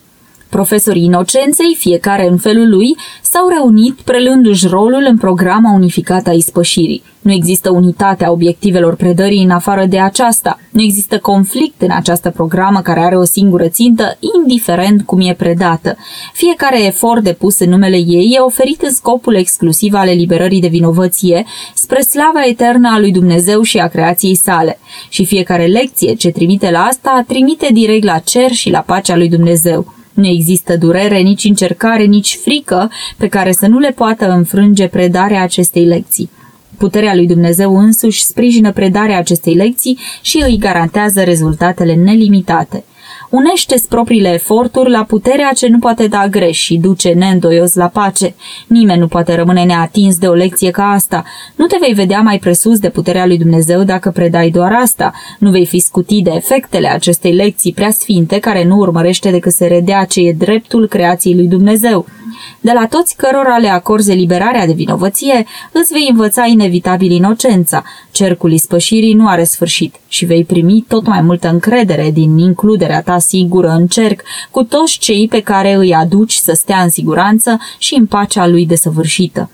Profesorii inocenței, fiecare în felul lui, s-au reunit prelându-și rolul în programa unificată a ispășirii. Nu există unitate a obiectivelor predării în afară de aceasta. Nu există conflict în această programă care are o singură țintă, indiferent cum e predată. Fiecare efort depus în numele ei e oferit în scopul exclusiv al eliberării de vinovăție, spre slava eternă a lui Dumnezeu și a creației sale. Și fiecare lecție ce trimite la asta, trimite direct la cer și la pacea lui Dumnezeu. Nu există durere, nici încercare, nici frică pe care să nu le poată înfrânge predarea acestei lecții. Puterea lui Dumnezeu însuși sprijină predarea acestei lecții și îi garantează rezultatele nelimitate – Unește-ți propriile eforturi la puterea ce nu poate da greș și duce neîndoios la pace. Nimeni nu poate rămâne neatins de o lecție ca asta. Nu te vei vedea mai presus de puterea lui Dumnezeu dacă predai doar asta. Nu vei fi scutit de efectele acestei lecții prea sfinte care nu urmărește decât să redea ce e dreptul creației lui Dumnezeu. De la toți cărora le acorzi eliberarea de vinovăție, îți vei învăța inevitabil inocența. Cercul ispășirii nu are sfârșit și vei primi tot mai multă încredere din includerea ta sigură în cerc cu toți cei pe care îi aduci să stea în siguranță și în pacea lui desăvârșită.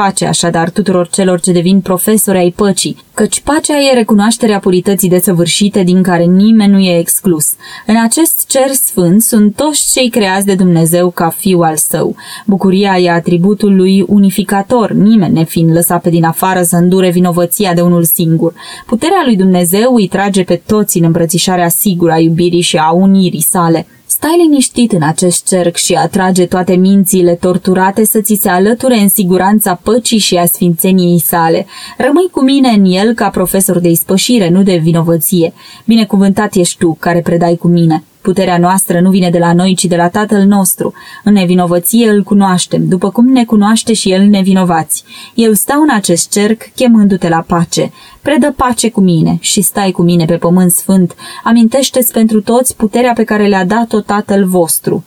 Pace așadar tuturor celor ce devin profesori ai păcii, căci pacea e recunoașterea purității desăvârșite din care nimeni nu e exclus. În acest cer sfânt sunt toți cei creați de Dumnezeu ca fiu al său. Bucuria e atributul lui unificator, nimeni nefiind lăsat pe din afară să îndure vinovăția de unul singur. Puterea lui Dumnezeu îi trage pe toți în îmbrățișarea sigură a iubirii și a unirii sale. Stai liniștit în acest cerc și atrage toate mințile torturate să ți se alăture în siguranța păcii și a sfințeniei sale. Rămâi cu mine în el ca profesor de ispășire, nu de vinovăție. Binecuvântat ești tu care predai cu mine. Puterea noastră nu vine de la noi, ci de la Tatăl nostru. În nevinovăție îl cunoaștem, după cum ne cunoaște și el nevinovați. Eu stau în acest cerc, chemându-te la pace. Predă pace cu mine și stai cu mine pe pământ sfânt. Amintește-ți pentru toți puterea pe care le-a dat-o Tatăl vostru.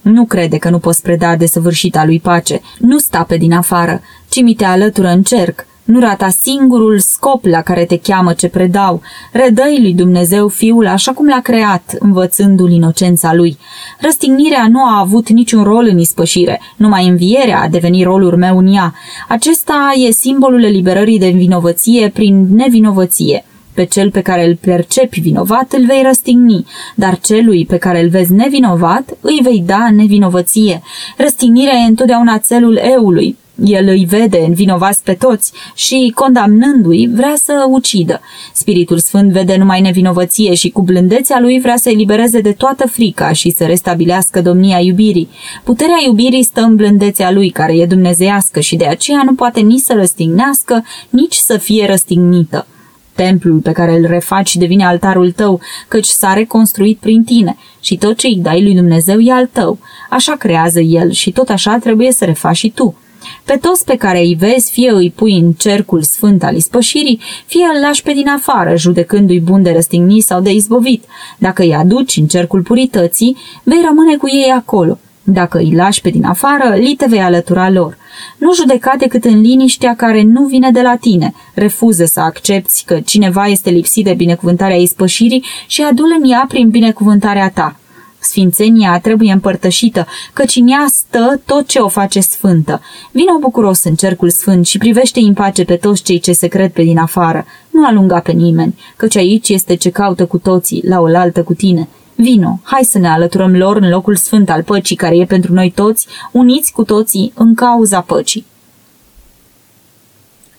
Nu crede că nu poți preda de săvârșita lui pace. Nu sta pe din afară, ci mi te alătură în cerc. Nu rata singurul scop la care te cheamă ce predau. Redăi lui Dumnezeu Fiul așa cum l-a creat, învățându-l inocența lui. Răstignirea nu a avut niciun rol în ispășire, numai învierea a devenit rolul meu în ea. Acesta e simbolul eliberării de vinovăție prin nevinovăție. Pe cel pe care îl percepi vinovat îl vei răstigni, dar celui pe care îl vezi nevinovat îi vei da nevinovăție. Răstignirea e întotdeauna țelul eului, el îi vede învinovați pe toți și, condamnându-i, vrea să ucidă. Spiritul Sfânt vede numai nevinovăție și cu blândețea lui vrea să elibereze de toată frica și să restabilească domnia iubirii. Puterea iubirii stă în blândețea lui, care e dumnezeiască și de aceea nu poate nici să răstignească, nici să fie răstignită. Templul pe care îl refaci devine altarul tău, căci s-a reconstruit prin tine și tot ce îi dai lui Dumnezeu e al tău. Așa creează el și tot așa trebuie să refaci și tu. Pe toți pe care îi vezi, fie îi pui în cercul sfânt al ispășirii, fie îl lași pe din afară, judecându-i bun de răstignit sau de izbovit. Dacă îi aduci în cercul purității, vei rămâne cu ei acolo. Dacă îi lași pe din afară, li te vei alătura lor. Nu judeca decât în liniștea care nu vine de la tine. Refuză să accepti că cineva este lipsit de binecuvântarea ispășirii și adul în ea prin binecuvântarea ta. Sfințenia trebuie împărtășită, căci în ea stă tot ce o face sfântă. Vino bucuros în cercul sfânt și privește în pace pe toți cei ce se cred pe din afară. Nu alunga pe nimeni, căci aici este ce caută cu toții, la oaltă cu tine. Vino, hai să ne alăturăm lor în locul sfânt al păcii care e pentru noi toți, uniți cu toții în cauza păcii.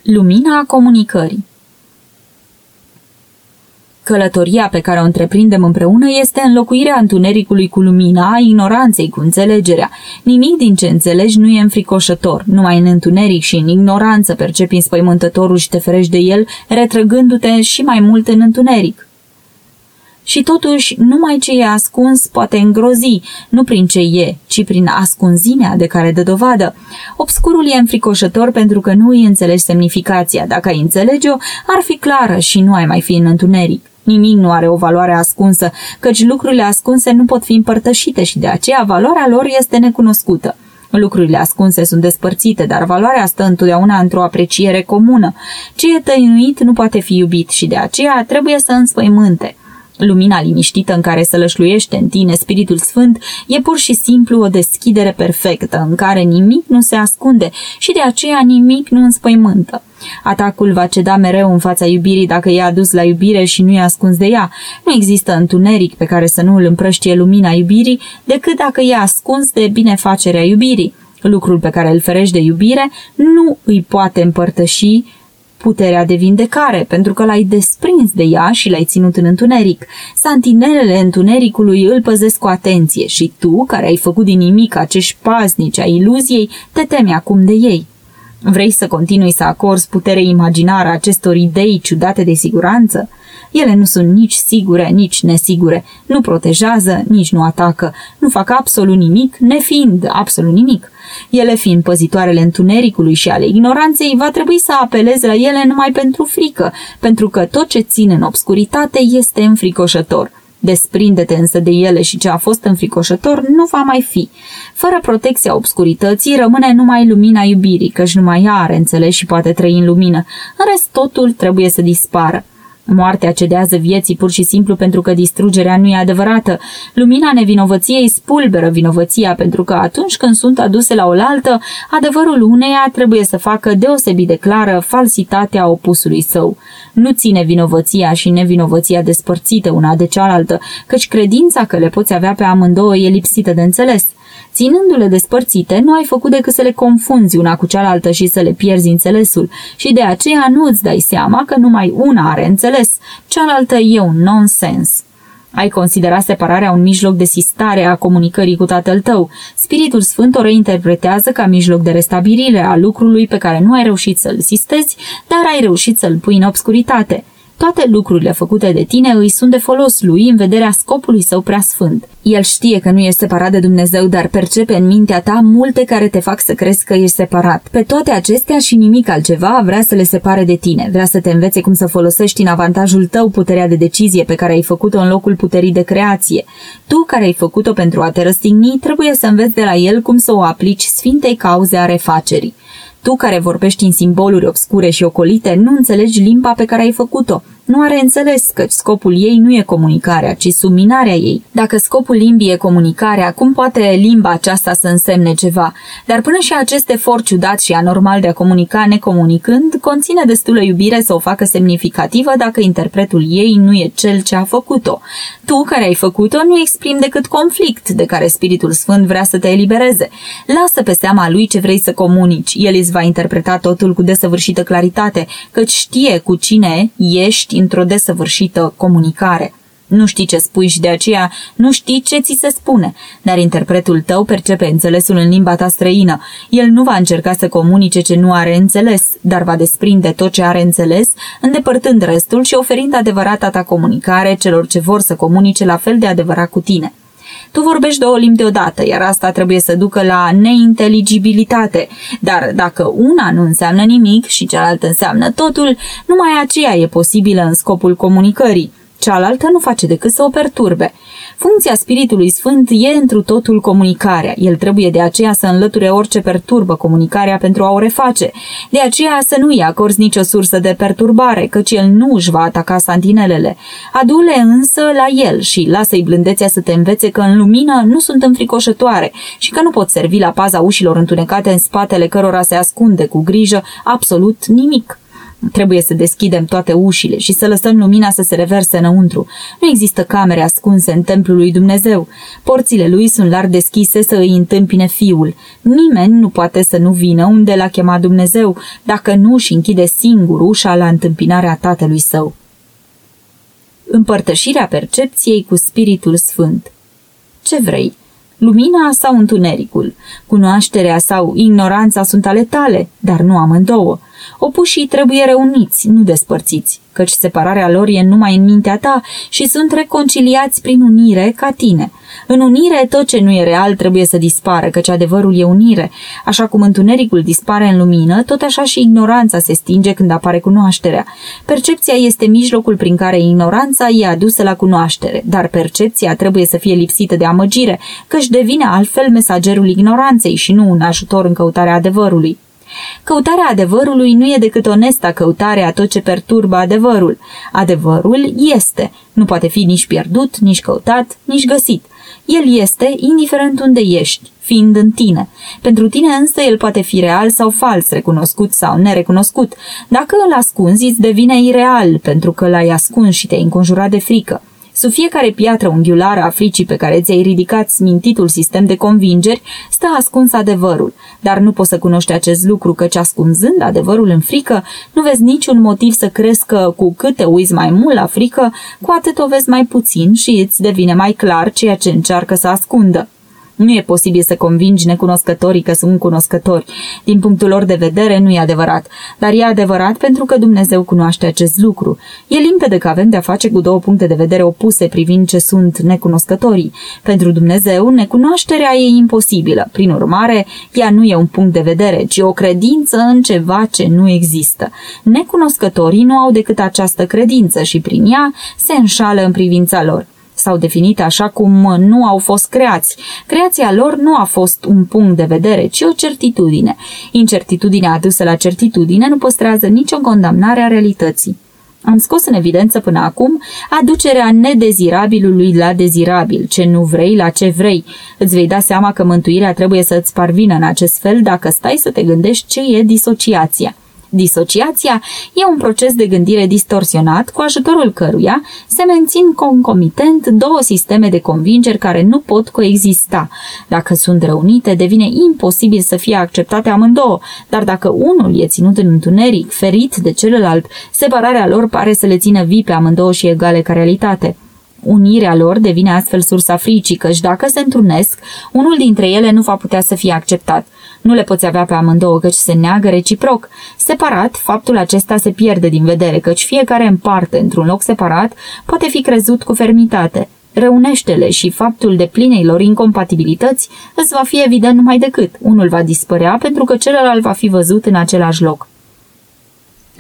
Lumina comunicării Călătoria pe care o întreprindem împreună este înlocuirea întunericului cu lumina, a ignoranței cu înțelegerea. Nimic din ce înțelegi nu e înfricoșător. Numai în întuneric și în ignoranță percepi înspăimântătorul și te ferești de el, retrăgându-te și mai mult în întuneric. Și totuși, numai ce e ascuns poate îngrozi, nu prin ce e, ci prin ascunzimea de care dă dovadă. Obscurul e înfricoșător pentru că nu îi înțelegi semnificația. Dacă ai înțelege-o, ar fi clară și nu ai mai fi în întuneric. Nimic nu are o valoare ascunsă, căci lucrurile ascunse nu pot fi împărtășite și de aceea valoarea lor este necunoscută. Lucrurile ascunse sunt despărțite, dar valoarea stă întotdeauna într-o apreciere comună. Ce e tăinuit nu poate fi iubit și de aceea trebuie să înspăimânte. Lumina liniștită în care sălășluiește în tine Spiritul Sfânt e pur și simplu o deschidere perfectă în care nimic nu se ascunde și de aceea nimic nu înspăimântă. Atacul va ceda mereu în fața iubirii dacă e adus la iubire și nu e ascuns de ea. Nu există întuneric pe care să nu îl împrăștie lumina iubirii decât dacă e ascuns de binefacerea iubirii. Lucrul pe care îl ferești de iubire nu îi poate împărtăși puterea de vindecare, pentru că l-ai desprins de ea și l-ai ținut în întuneric. Santinelele întunericului îl păzesc cu atenție și tu, care ai făcut din nimic acești paznici a iluziei, te temi acum de ei. Vrei să continui să acorzi putere imaginară acestor idei ciudate de siguranță? Ele nu sunt nici sigure, nici nesigure, nu protejează, nici nu atacă, nu fac absolut nimic, nefiind absolut nimic. Ele fiind păzitoarele întunericului și ale ignoranței, va trebui să apelezi la ele numai pentru frică, pentru că tot ce ține în obscuritate este înfricoșător. Desprinde-te însă de ele și ce a fost înfricoșător nu va mai fi. Fără protecția obscurității rămâne numai lumina iubirii, căci numai ea are înțeles și poate trăi în lumină. În rest, totul trebuie să dispară. Moartea cedează vieții pur și simplu pentru că distrugerea nu e adevărată. Lumina nevinovăției spulberă vinovăția pentru că atunci când sunt aduse la oaltă, adevărul uneia trebuie să facă deosebit de clară falsitatea opusului său. Nu ține vinovăția și nevinovăția despărțite una de cealaltă, căci credința că le poți avea pe amândouă e lipsită de înțeles. Ținându-le despărțite, nu ai făcut decât să le confunzi una cu cealaltă și să le pierzi înțelesul și de aceea nu îți dai seama că numai una are înțeles, cealaltă e un nonsens. Ai considerat separarea un mijloc de sistare a comunicării cu tatăl tău. Spiritul Sfânt o reinterpretează ca mijloc de restabilire a lucrului pe care nu ai reușit să-l sistezi, dar ai reușit să-l pui în obscuritate. Toate lucrurile făcute de tine îi sunt de folos lui în vederea scopului său prea sfânt. El știe că nu ești separat de Dumnezeu, dar percepe în mintea ta multe care te fac să crezi că ești separat. Pe toate acestea și nimic altceva vrea să le separe de tine. Vrea să te învețe cum să folosești în avantajul tău puterea de decizie pe care ai făcut-o în locul puterii de creație. Tu, care ai făcut-o pentru a te răstigni, trebuie să înveți de la el cum să o aplici sfintei cauze a refacerii. Tu care vorbești în simboluri obscure și ocolite, nu înțelegi limba pe care ai făcut-o. Nu are înțeles că scopul ei nu e comunicarea, ci suminarea ei. Dacă scopul limbii e comunicarea, cum poate limba aceasta să însemne ceva? Dar până și acest efort ciudat și anormal de a comunica necomunicând, conține destulă iubire să o facă semnificativă dacă interpretul ei nu e cel ce a făcut-o. Tu, care ai făcut-o, nu exprimi decât conflict de care Spiritul Sfânt vrea să te elibereze. Lasă pe seama lui ce vrei să comunici. El îți va interpreta totul cu desăvârșită claritate, căci știe cu cine ești într-o desăvârșită comunicare. Nu știi ce spui și de aceea nu știi ce ți se spune, dar interpretul tău percepe înțelesul în limba ta străină. El nu va încerca să comunice ce nu are înțeles, dar va desprinde tot ce are înțeles, îndepărtând restul și oferind adevărata ta comunicare celor ce vor să comunice la fel de adevărat cu tine. Tu vorbești două limbi deodată, iar asta trebuie să ducă la neinteligibilitate. Dar dacă una nu înseamnă nimic și cealaltă înseamnă totul, numai aceea e posibilă în scopul comunicării. Cealaltă nu face decât să o perturbe. Funcția Spiritului Sfânt e întru totul comunicarea. El trebuie de aceea să înlăture orice perturbă comunicarea pentru a o reface. De aceea să nu-i acorzi nicio sursă de perturbare, căci el nu își va ataca santinelele. Adule însă la el și lasă-i blândețea să te învețe că în lumină nu sunt înfricoșătoare și că nu pot servi la paza ușilor întunecate în spatele cărora se ascunde cu grijă absolut nimic. Trebuie să deschidem toate ușile și să lăsăm lumina să se reverse înăuntru. Nu există camere ascunse în templul lui Dumnezeu. Porțile lui sunt larg deschise să îi întâmpine fiul. Nimeni nu poate să nu vină unde l-a chemat Dumnezeu, dacă nu își închide singur ușa la întâmpinarea tatălui său. Împărtășirea percepției cu Spiritul Sfânt. Ce vrei? Lumina sau întunericul? Cunoașterea sau ignoranța sunt ale tale, dar nu amândouă. Opușii trebuie reuniți, nu despărțiți, căci separarea lor e numai în mintea ta și sunt reconciliați prin unire ca tine. În unire, tot ce nu e real trebuie să dispară, căci adevărul e unire. Așa cum întunericul dispare în lumină, tot așa și ignoranța se stinge când apare cunoașterea. Percepția este mijlocul prin care ignoranța e adusă la cunoaștere, dar percepția trebuie să fie lipsită de amăgire, căci devine altfel mesagerul ignoranței și nu un ajutor în căutarea adevărului. Căutarea adevărului nu e decât onesta căutare a tot ce perturbă adevărul. Adevărul este, nu poate fi nici pierdut, nici căutat, nici găsit. El este, indiferent unde ești, fiind în tine. Pentru tine însă el poate fi real sau fals, recunoscut sau nerecunoscut. Dacă îl ascunzi, îți devine ireal, pentru că l-ai ascuns și te-ai înconjurat de frică. Sub fiecare piatră unghiulară a fricii pe care ți-ai ridicat smintitul sistem de convingeri, stă ascuns adevărul. Dar nu poți să cunoști acest lucru, căci ascunzând adevărul în frică, nu vezi niciun motiv să crezi că cu cât te uiți mai mult la frică, cu atât o vezi mai puțin și îți devine mai clar ceea ce încearcă să ascundă. Nu e posibil să convingi necunoscătorii că sunt cunoscători. Din punctul lor de vedere nu e adevărat, dar e adevărat pentru că Dumnezeu cunoaște acest lucru. E limpede că avem de-a face cu două puncte de vedere opuse privind ce sunt necunoscătorii. Pentru Dumnezeu, necunoașterea e imposibilă. Prin urmare, ea nu e un punct de vedere, ci o credință în ceva ce nu există. Necunoscătorii nu au decât această credință și prin ea se înșală în privința lor s-au definit așa cum nu au fost creați. Creația lor nu a fost un punct de vedere, ci o certitudine. Incertitudinea adusă la certitudine nu păstrează nicio condamnare a realității. Am scos în evidență până acum aducerea nedezirabilului la dezirabil, ce nu vrei la ce vrei. Îți vei da seama că mântuirea trebuie să îți parvină în acest fel dacă stai să te gândești ce e disociația. Disociația e un proces de gândire distorsionat cu ajutorul căruia se mențin concomitent două sisteme de convingeri care nu pot coexista. Dacă sunt reunite, devine imposibil să fie acceptate amândouă, dar dacă unul e ținut în întuneric, ferit de celălalt, separarea lor pare să le țină vii pe amândouă și egale ca realitate. Unirea lor devine astfel sursa fricii, căci dacă se întrunesc, unul dintre ele nu va putea să fie acceptat. Nu le poți avea pe amândouă, căci se neagă reciproc. Separat, faptul acesta se pierde din vedere, căci fiecare în parte, într-un loc separat, poate fi crezut cu fermitate. Reunește-le și faptul de plinei lor incompatibilități îți va fi evident numai decât. Unul va dispărea pentru că celălalt va fi văzut în același loc.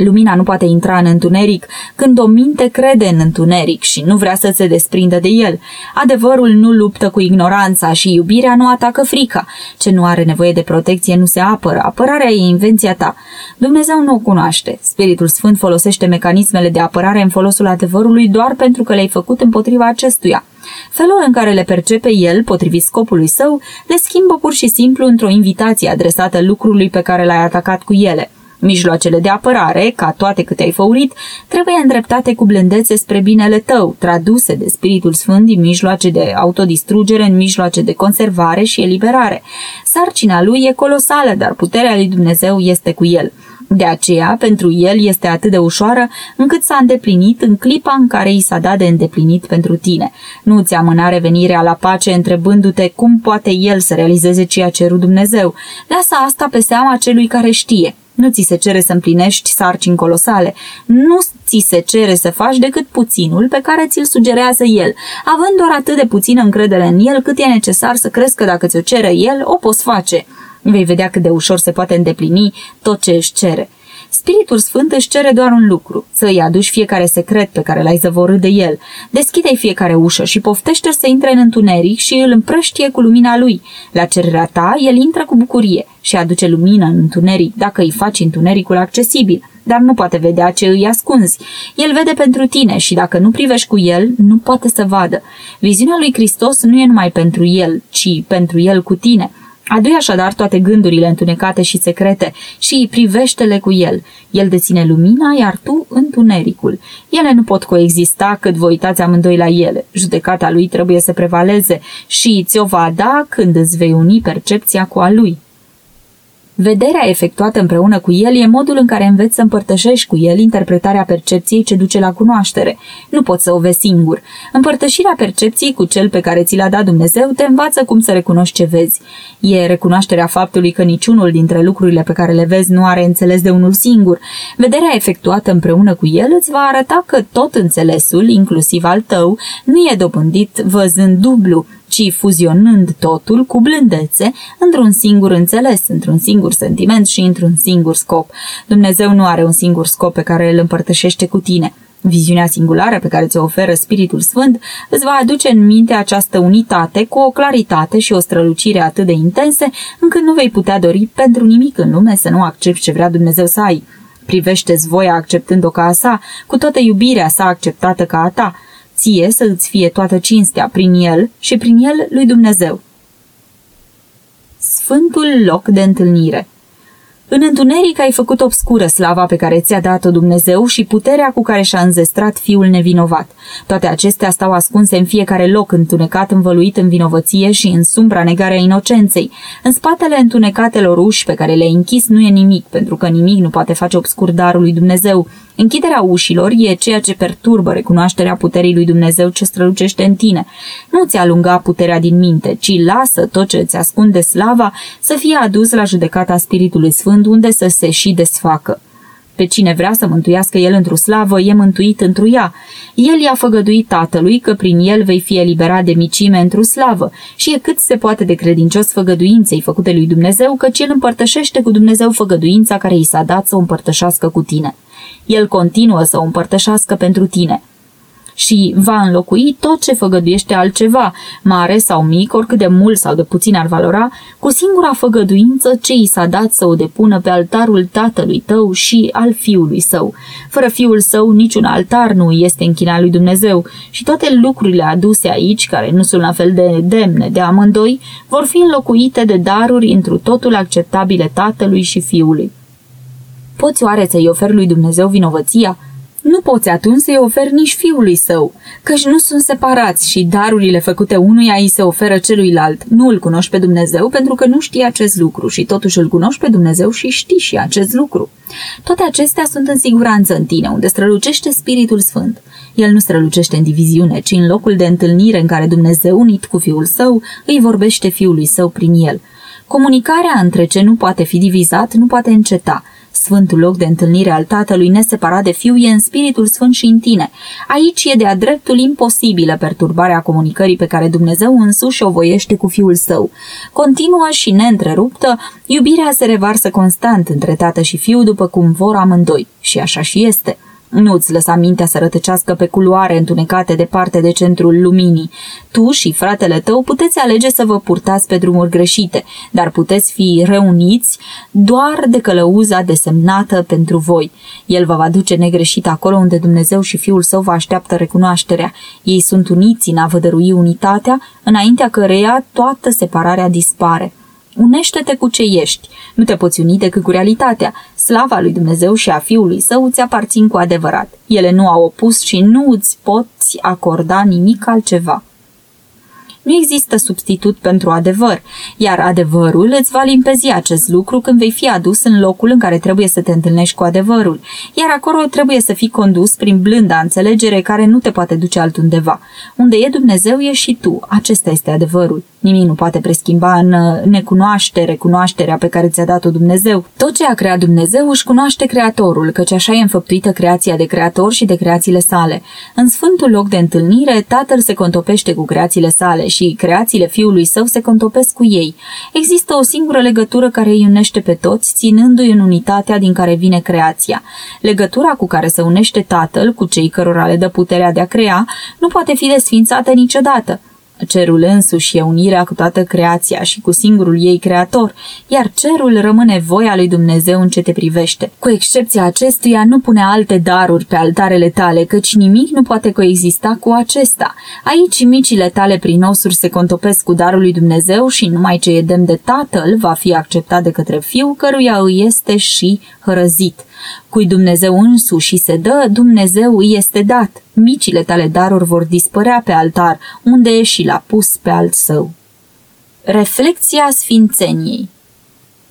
Lumina nu poate intra în întuneric când o minte crede în întuneric și nu vrea să se desprindă de el. Adevărul nu luptă cu ignoranța și iubirea nu atacă frica. Ce nu are nevoie de protecție nu se apără. Apărarea e invenția ta. Dumnezeu nu o cunoaște. Spiritul Sfânt folosește mecanismele de apărare în folosul adevărului doar pentru că le-ai făcut împotriva acestuia. Felul în care le percepe el, potrivit scopului său, le schimbă pur și simplu într-o invitație adresată lucrului pe care l-ai atacat cu ele. Mijloacele de apărare, ca toate câte ai făurit, trebuie îndreptate cu blândețe spre binele tău, traduse de Spiritul Sfânt din mijloace de autodistrugere în mijloace de conservare și eliberare. Sarcina lui e colosală, dar puterea lui Dumnezeu este cu el. De aceea, pentru el este atât de ușoară încât s-a îndeplinit în clipa în care i s-a dat de îndeplinit pentru tine. Nu ți amâna revenirea la pace întrebându-te cum poate el să realizeze ceea ce ceru Dumnezeu. Lasă asta pe seama celui care știe. Nu ți se cere să împlinești sarcini colosale. Nu ți se cere să faci decât puținul pe care ți-l sugerează el. Având doar atât de puțină încredere în el, cât e necesar să crezi că dacă ți-o cere el, o poți face. Vei vedea cât de ușor se poate îndeplini tot ce își cere. Spiritul Sfânt își cere doar un lucru, să îi aduci fiecare secret pe care l-ai zăvorât de el. Deschide-i fiecare ușă și poftește să intre în întuneric și îl împrăștie cu lumina lui. La cererea ta, el intră cu bucurie și aduce lumină în întuneric dacă îi faci întunericul accesibil, dar nu poate vedea ce îi ascunzi. El vede pentru tine și dacă nu privești cu el, nu poate să vadă. Viziunea lui Hristos nu e numai pentru el, ci pentru el cu tine – Adu-i așadar toate gândurile întunecate și secrete și privește-le cu el. El deține lumina, iar tu întunericul. Ele nu pot coexista cât vă uitați amândoi la ele. Judecata lui trebuie să prevaleze și ți-o va da când îți vei uni percepția cu a lui. Vederea efectuată împreună cu el e modul în care înveți să împărtășești cu el interpretarea percepției ce duce la cunoaștere. Nu poți să o vezi singur. Împărtășirea percepției cu cel pe care ți l-a dat Dumnezeu te învață cum să recunoști ce vezi. E recunoașterea faptului că niciunul dintre lucrurile pe care le vezi nu are înțeles de unul singur. Vederea efectuată împreună cu el îți va arăta că tot înțelesul, inclusiv al tău, nu e dobândit văzând dublu, ci fuzionând totul cu blândețe într-un singur înțeles, într-un singur sentiment și într-un singur scop. Dumnezeu nu are un singur scop pe care îl împărtășește cu tine. Viziunea singulară pe care ți-o oferă Spiritul Sfânt îți va aduce în minte această unitate cu o claritate și o strălucire atât de intense încât nu vei putea dori pentru nimic în lume să nu accepti ce vrea Dumnezeu să ai. Privește-ți voia acceptând-o ca a sa, cu toată iubirea sa acceptată ca a ta, ție să îți fie toată cinstea prin el și prin el lui Dumnezeu. Sfântul loc de întâlnire în întuneric ai făcut obscură slava pe care ți-a dat-o Dumnezeu și puterea cu care și-a înzestrat fiul nevinovat. Toate acestea stau ascunse în fiecare loc întunecat, învăluit în vinovăție și în sumbra negarea inocenței. În spatele întunecatelor uși pe care le-ai închis nu e nimic, pentru că nimic nu poate face obscur darul lui Dumnezeu. Închiderea ușilor e ceea ce perturbă recunoașterea puterii lui Dumnezeu ce strălucește în tine. Nu ți alunga puterea din minte, ci lasă tot ce îți ascunde slava să fie adus la judecata Spiritului Sfânt unde să se și desfacă. Pe cine vrea să mântuiască el într-o slavă, e mântuit într ea. El i-a făgăduit tatălui că prin el vei fi eliberat de micime într-o slavă și e cât se poate de credincios făgăduinței făcute lui Dumnezeu, căci el împărtășește cu Dumnezeu făgăduința care i s-a dat să o împărtășească cu tine. El continuă să o împărtășească pentru tine. și va înlocui tot ce făgăduiește altceva, mare sau mic, oricât de mult sau de puțin ar valora, cu singura făgăduință ce i s-a dat să o depună pe altarul tatălui tău și al fiului său. Fără fiul său, niciun altar nu este închinat lui Dumnezeu și toate lucrurile aduse aici, care nu sunt la fel de demne de amândoi, vor fi înlocuite de daruri întru totul acceptabile tatălui și fiului. Poți oare să-i oferi lui Dumnezeu vinovăția? Nu poți atunci să-i oferi nici fiului său, căci nu sunt separați și darurile făcute unuia îi se oferă celuilalt. Nu îl cunoști pe Dumnezeu pentru că nu știi acest lucru și totuși îl cunoști pe Dumnezeu și știi și acest lucru. Toate acestea sunt în siguranță în tine, unde strălucește Spiritul Sfânt. El nu strălucește în diviziune, ci în locul de întâlnire în care Dumnezeu, unit cu Fiul Său, îi vorbește Fiului Său prin el. Comunicarea între ce nu poate fi divizat nu poate înceta, Sfântul loc de întâlnire al Tatălui neseparat de Fiu e în Spiritul Sfânt și în tine. Aici e de-a dreptul imposibilă perturbarea comunicării pe care Dumnezeu însuși o voiește cu Fiul Său. Continuă și neîntreruptă, iubirea se revarsă constant între Tată și Fiu după cum vor amândoi. Și așa și este. Nu-ți lăsa mintea să rătăcească pe culoare întunecate departe de centrul luminii. Tu și fratele tău puteți alege să vă purtați pe drumuri greșite, dar puteți fi reuniți doar de călăuza desemnată pentru voi. El vă va duce negreșit acolo unde Dumnezeu și Fiul Său vă așteaptă recunoașterea. Ei sunt uniți în a vă dărui unitatea, înaintea căreia toată separarea dispare. Unește-te cu ce ești. Nu te poți uni decât cu realitatea. Slava lui Dumnezeu și a Fiului Său îți aparțin cu adevărat. Ele nu au opus și nu îți poți acorda nimic altceva. Nu există substitut pentru adevăr, iar adevărul îți va limpezi acest lucru când vei fi adus în locul în care trebuie să te întâlnești cu adevărul, iar acolo trebuie să fii condus prin blânda înțelegere care nu te poate duce altundeva. Unde e Dumnezeu e și tu, acesta este adevărul. Nimic nu poate preschimba în necunoaștere cunoașterea pe care ți-a dat-o Dumnezeu. Tot ce a creat Dumnezeu își cunoaște Creatorul, căci așa e înfăptuită creația de Creator și de creațiile sale. În sfântul loc de întâlnire, Tatăl se contopește cu creațiile sale și creațiile Fiului Său se contopesc cu ei. Există o singură legătură care îi unește pe toți, ținându-i în unitatea din care vine creația. Legătura cu care se unește Tatăl cu cei cărora le dă puterea de a crea nu poate fi desfințată niciodată. Cerul însuși e unirea cu toată creația și cu singurul ei creator, iar cerul rămâne voia lui Dumnezeu în ce te privește. Cu excepția acestuia, nu pune alte daruri pe altarele tale, căci nimic nu poate coexista cu acesta. Aici micile tale prinosuri se contopesc cu darul lui Dumnezeu și numai ce e demn de tatăl va fi acceptat de către fiul căruia îi este și hărăzit. Cui Dumnezeu însuși se dă, Dumnezeu îi este dat. Micile tale daruri vor dispărea pe altar, unde și l-a pus pe alt său. Reflecția Sfințeniei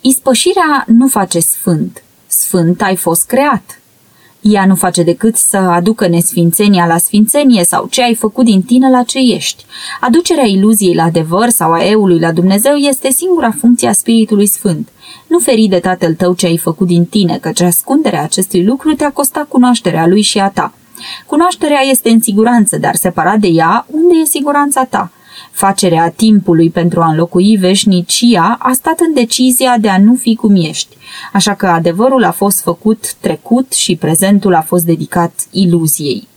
Ispășirea nu face sfânt. Sfânt ai fost creat. Ea nu face decât să aducă nesfințenia la sfințenie sau ce ai făcut din tine la ce ești. Aducerea iluziei la adevăr sau a eului la Dumnezeu este singura funcție a Spiritului Sfânt. Nu feri de tatăl tău ce ai făcut din tine, căci ascunderea acestui lucru te-a costat cunoașterea lui și a ta. Cunoașterea este în siguranță, dar separat de ea, unde e siguranța ta? Facerea timpului pentru a înlocui veșnicia a stat în decizia de a nu fi cum ești, așa că adevărul a fost făcut trecut și prezentul a fost dedicat iluziei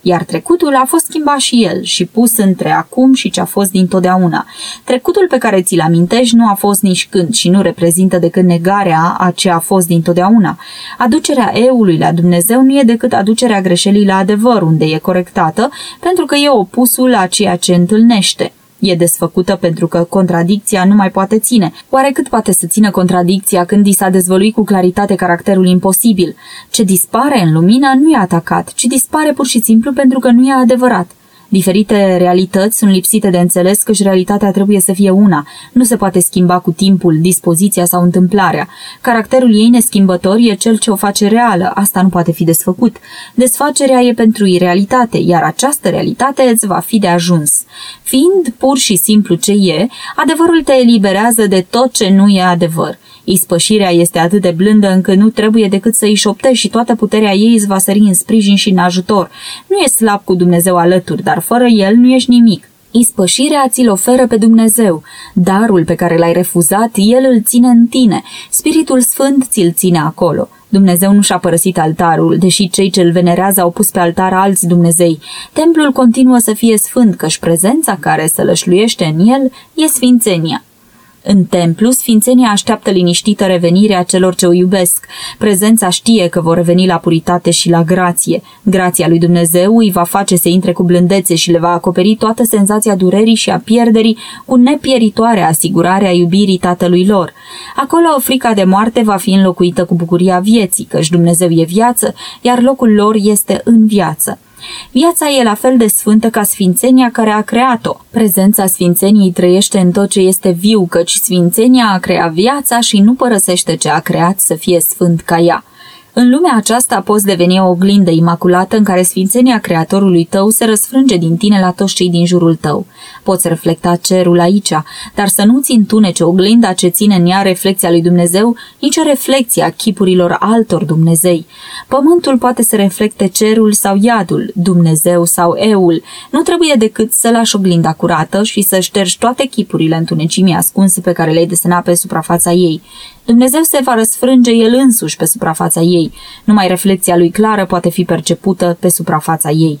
iar trecutul a fost schimbat și el și pus între acum și ce a fost dintotdeauna. Trecutul pe care ți-l amintești nu a fost nici când și nu reprezintă decât negarea a ce a fost dintotdeauna. Aducerea eului la Dumnezeu nu e decât aducerea greșelii la adevăr, unde e corectată, pentru că e opusul a ceea ce întâlnește. E desfăcută pentru că contradicția nu mai poate ține. Oare cât poate să țină contradicția când i s-a dezvăluit cu claritate caracterul imposibil? Ce dispare în lumină nu e atacat, ci dispare pur și simplu pentru că nu e adevărat. Diferite realități sunt lipsite de înțeles că și realitatea trebuie să fie una. Nu se poate schimba cu timpul, dispoziția sau întâmplarea. Caracterul ei neschimbător e cel ce o face reală. Asta nu poate fi desfăcut. Desfacerea e pentru realitate, iar această realitate îți va fi de ajuns. Fiind pur și simplu ce e, adevărul te eliberează de tot ce nu e adevăr. Ispășirea este atât de blândă încât nu trebuie decât să îi șoptești și toată puterea ei îți va sări în sprijin și în ajutor. Nu e slab cu Dumnezeu alături, dar fără el nu ești nimic. Ispășirea ți-l oferă pe Dumnezeu. Darul pe care l-ai refuzat, El îl ține în tine. Spiritul Sfânt ți-l ține acolo. Dumnezeu nu și-a părăsit altarul, deși cei ce îl venerează au pus pe altar alți Dumnezei. Templul continuă să fie sfânt, căci prezența care să lășluiește în el e sfințenia. În templu, sfințenia așteaptă liniștită revenirea celor ce o iubesc. Prezența știe că vor reveni la puritate și la grație. Grația lui Dumnezeu îi va face să intre cu blândețe și le va acoperi toată senzația durerii și a pierderii cu nepieritoare asigurarea iubirii tatălui lor. Acolo frica de moarte va fi înlocuită cu bucuria vieții, căci Dumnezeu e viață, iar locul lor este în viață. Viața e la fel de sfântă ca sfințenia care a creat-o. Prezența sfințeniei trăiește în tot ce este viu, căci sfințenia a creat viața și nu părăsește ce a creat să fie sfânt ca ea. În lumea aceasta poți deveni o oglindă imaculată în care sfințenia creatorului tău se răsfrânge din tine la toți cei din jurul tău. Poți reflecta cerul aici, dar să nu-ți întunece oglinda ce ține în ea reflexia lui Dumnezeu, nici reflexia a chipurilor altor Dumnezei. Pământul poate să reflecte cerul sau iadul, Dumnezeu sau eul. Nu trebuie decât să lași oglinda curată și să ștergi toate chipurile întunecimii ascunse pe care le-ai desenat pe suprafața ei. Dumnezeu se va răsfrânge el însuși pe suprafața ei. Numai reflexia lui clară poate fi percepută pe suprafața ei.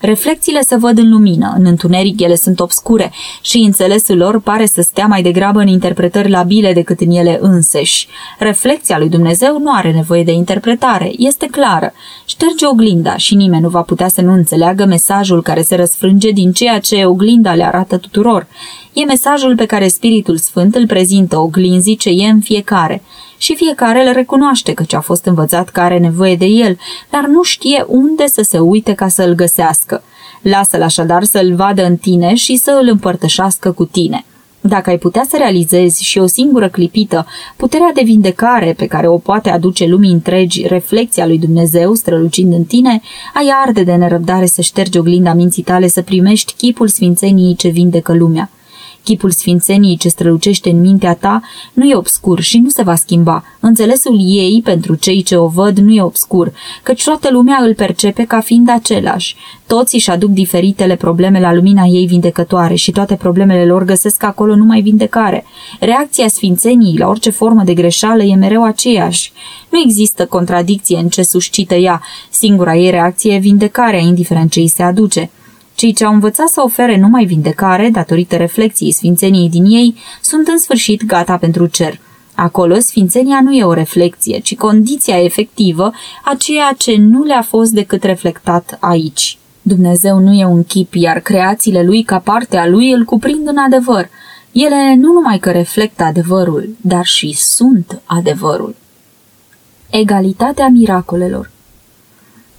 Reflecțiile se văd în lumină, în întuneric ele sunt obscure și înțelesul lor pare să stea mai degrabă în interpretări labile decât în ele înseși. Reflecția lui Dumnezeu nu are nevoie de interpretare, este clară. Șterge oglinda și nimeni nu va putea să nu înțeleagă mesajul care se răsfrânge din ceea ce oglinda le arată tuturor. E mesajul pe care Spiritul Sfânt îl prezintă oglinzii ce e în fiecare și fiecare îl recunoaște că ce a fost învățat că are nevoie de el, dar nu știe unde să se uite ca să îl găsească. Lasă-l așadar să-l vadă în tine și să îl împărtășească cu tine. Dacă ai putea să realizezi și o singură clipită puterea de vindecare pe care o poate aduce lumii întregi reflexia lui Dumnezeu strălucind în tine, ai arde de nerăbdare să ștergi oglinda minții tale să primești chipul sfințeniei ce vindecă lumea. Chipul sfințeniei ce strălucește în mintea ta nu e obscur și nu se va schimba. Înțelesul ei, pentru cei ce o văd, nu e obscur, căci toată lumea îl percepe ca fiind același. Toți își aduc diferitele probleme la lumina ei vindecătoare și toate problemele lor găsesc acolo numai vindecare. Reacția sfințeniei la orice formă de greșeală e mereu aceeași. Nu există contradicție în ce suscită ea. Singura ei reacție e vindecarea, indiferent ce îi se aduce. Cei ce au învățat să ofere numai vindecare, datorită reflexiei sfințeniei din ei, sunt în sfârșit gata pentru cer. Acolo, sfințenia nu e o reflexie, ci condiția efectivă a ceea ce nu le-a fost decât reflectat aici. Dumnezeu nu e un chip, iar creațiile lui ca parte a lui îl cuprind în adevăr. Ele nu numai că reflectă adevărul, dar și sunt adevărul. Egalitatea miracolelor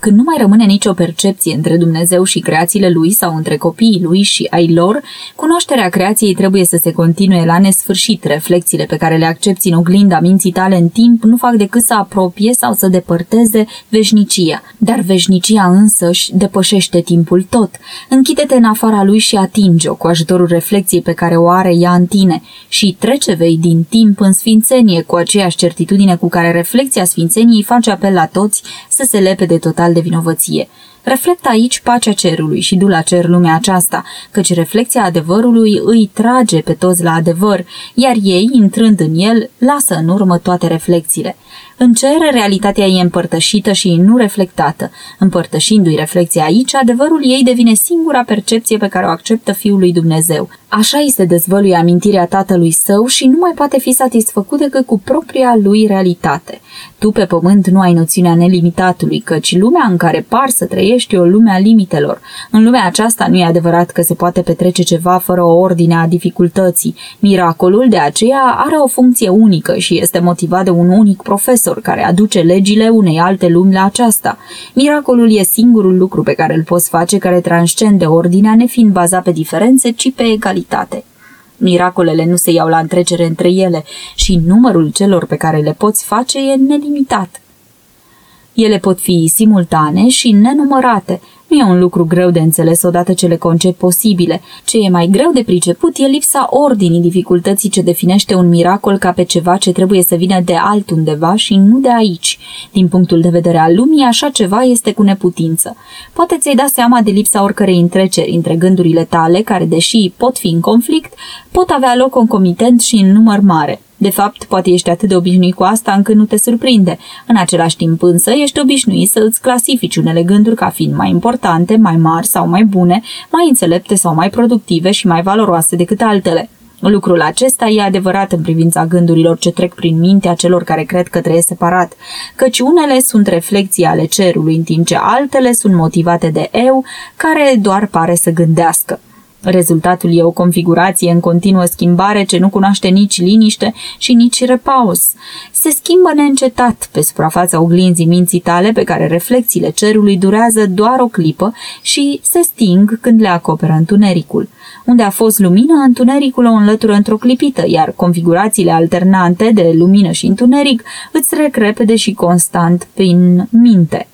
când nu mai rămâne nicio percepție între Dumnezeu și creațiile lui sau între copiii lui și ai lor, cunoașterea creației trebuie să se continue la nesfârșit. Reflexiile pe care le accepti în oglinda minții tale în timp nu fac decât să apropie sau să depărteze veșnicia. Dar veșnicia însăși depășește timpul tot. Închide-te în afara lui și atinge-o cu ajutorul reflexiei pe care o are ea în tine și trece vei din timp în sfințenie cu aceeași certitudine cu care reflexia sfințeniei face apel la toți să se lepe de total de vinovăție. Reflectă aici pacea cerului și du la cer lumea aceasta, căci reflecția adevărului îi trage pe toți la adevăr, iar ei, intrând în el, lasă în urmă toate reflexiile. În cer, realitatea e împărtășită și nu reflectată. Împărtășindu-i reflexia aici, adevărul ei devine singura percepție pe care o acceptă Fiul lui Dumnezeu. Așa îi se dezvăluie amintirea tatălui său și nu mai poate fi satisfăcut decât cu propria lui realitate. Tu pe pământ nu ai noțiunea nelimitatului, căci lumea în care par să trăiești e o lume a limitelor. În lumea aceasta nu e adevărat că se poate petrece ceva fără o ordine a dificultății. Miracolul de aceea are o funcție unică și este motivat de un unic profesor care aduce legile unei alte lumi la aceasta. Miracolul e singurul lucru pe care îl poți face care transcende ordinea nefiind bazat pe diferențe, ci pe egalitate. Miracolele nu se iau la întrecere între ele și numărul celor pe care le poți face e nelimitat. Ele pot fi simultane și nenumărate, Nu e un lucru greu de înțeles odată ce le concep posibile. Ce e mai greu de priceput e lipsa ordinii dificultății ce definește un miracol ca pe ceva ce trebuie să vină de altundeva și nu de aici. Din punctul de vedere al lumii, așa ceva este cu neputință. Poate ți-ai da seama de lipsa oricărei întreceri între gândurile tale, care, deși pot fi în conflict, pot avea loc concomitent și în număr mare. De fapt, poate ești atât de obișnuit cu asta încât nu te surprinde. În același timp însă, ești obișnuit să îți clasifici unele gânduri ca fiind mai importante, mai mari sau mai bune, mai înțelepte sau mai productive și mai valoroase decât altele. Lucrul acesta e adevărat în privința gândurilor ce trec prin mintea celor care cred că trăiesc separat, căci unele sunt reflexii ale cerului, în timp ce altele sunt motivate de eu, care doar pare să gândească. Rezultatul e o configurație în continuă schimbare ce nu cunoaște nici liniște și nici repaus. Se schimbă neîncetat pe suprafața oglinzii minții tale pe care reflexiile cerului durează doar o clipă și se sting când le acoperă întunericul. Unde a fost lumină, întunericul o înlătură într-o clipită, iar configurațiile alternante de lumină și întuneric îți trec repede și constant prin minte.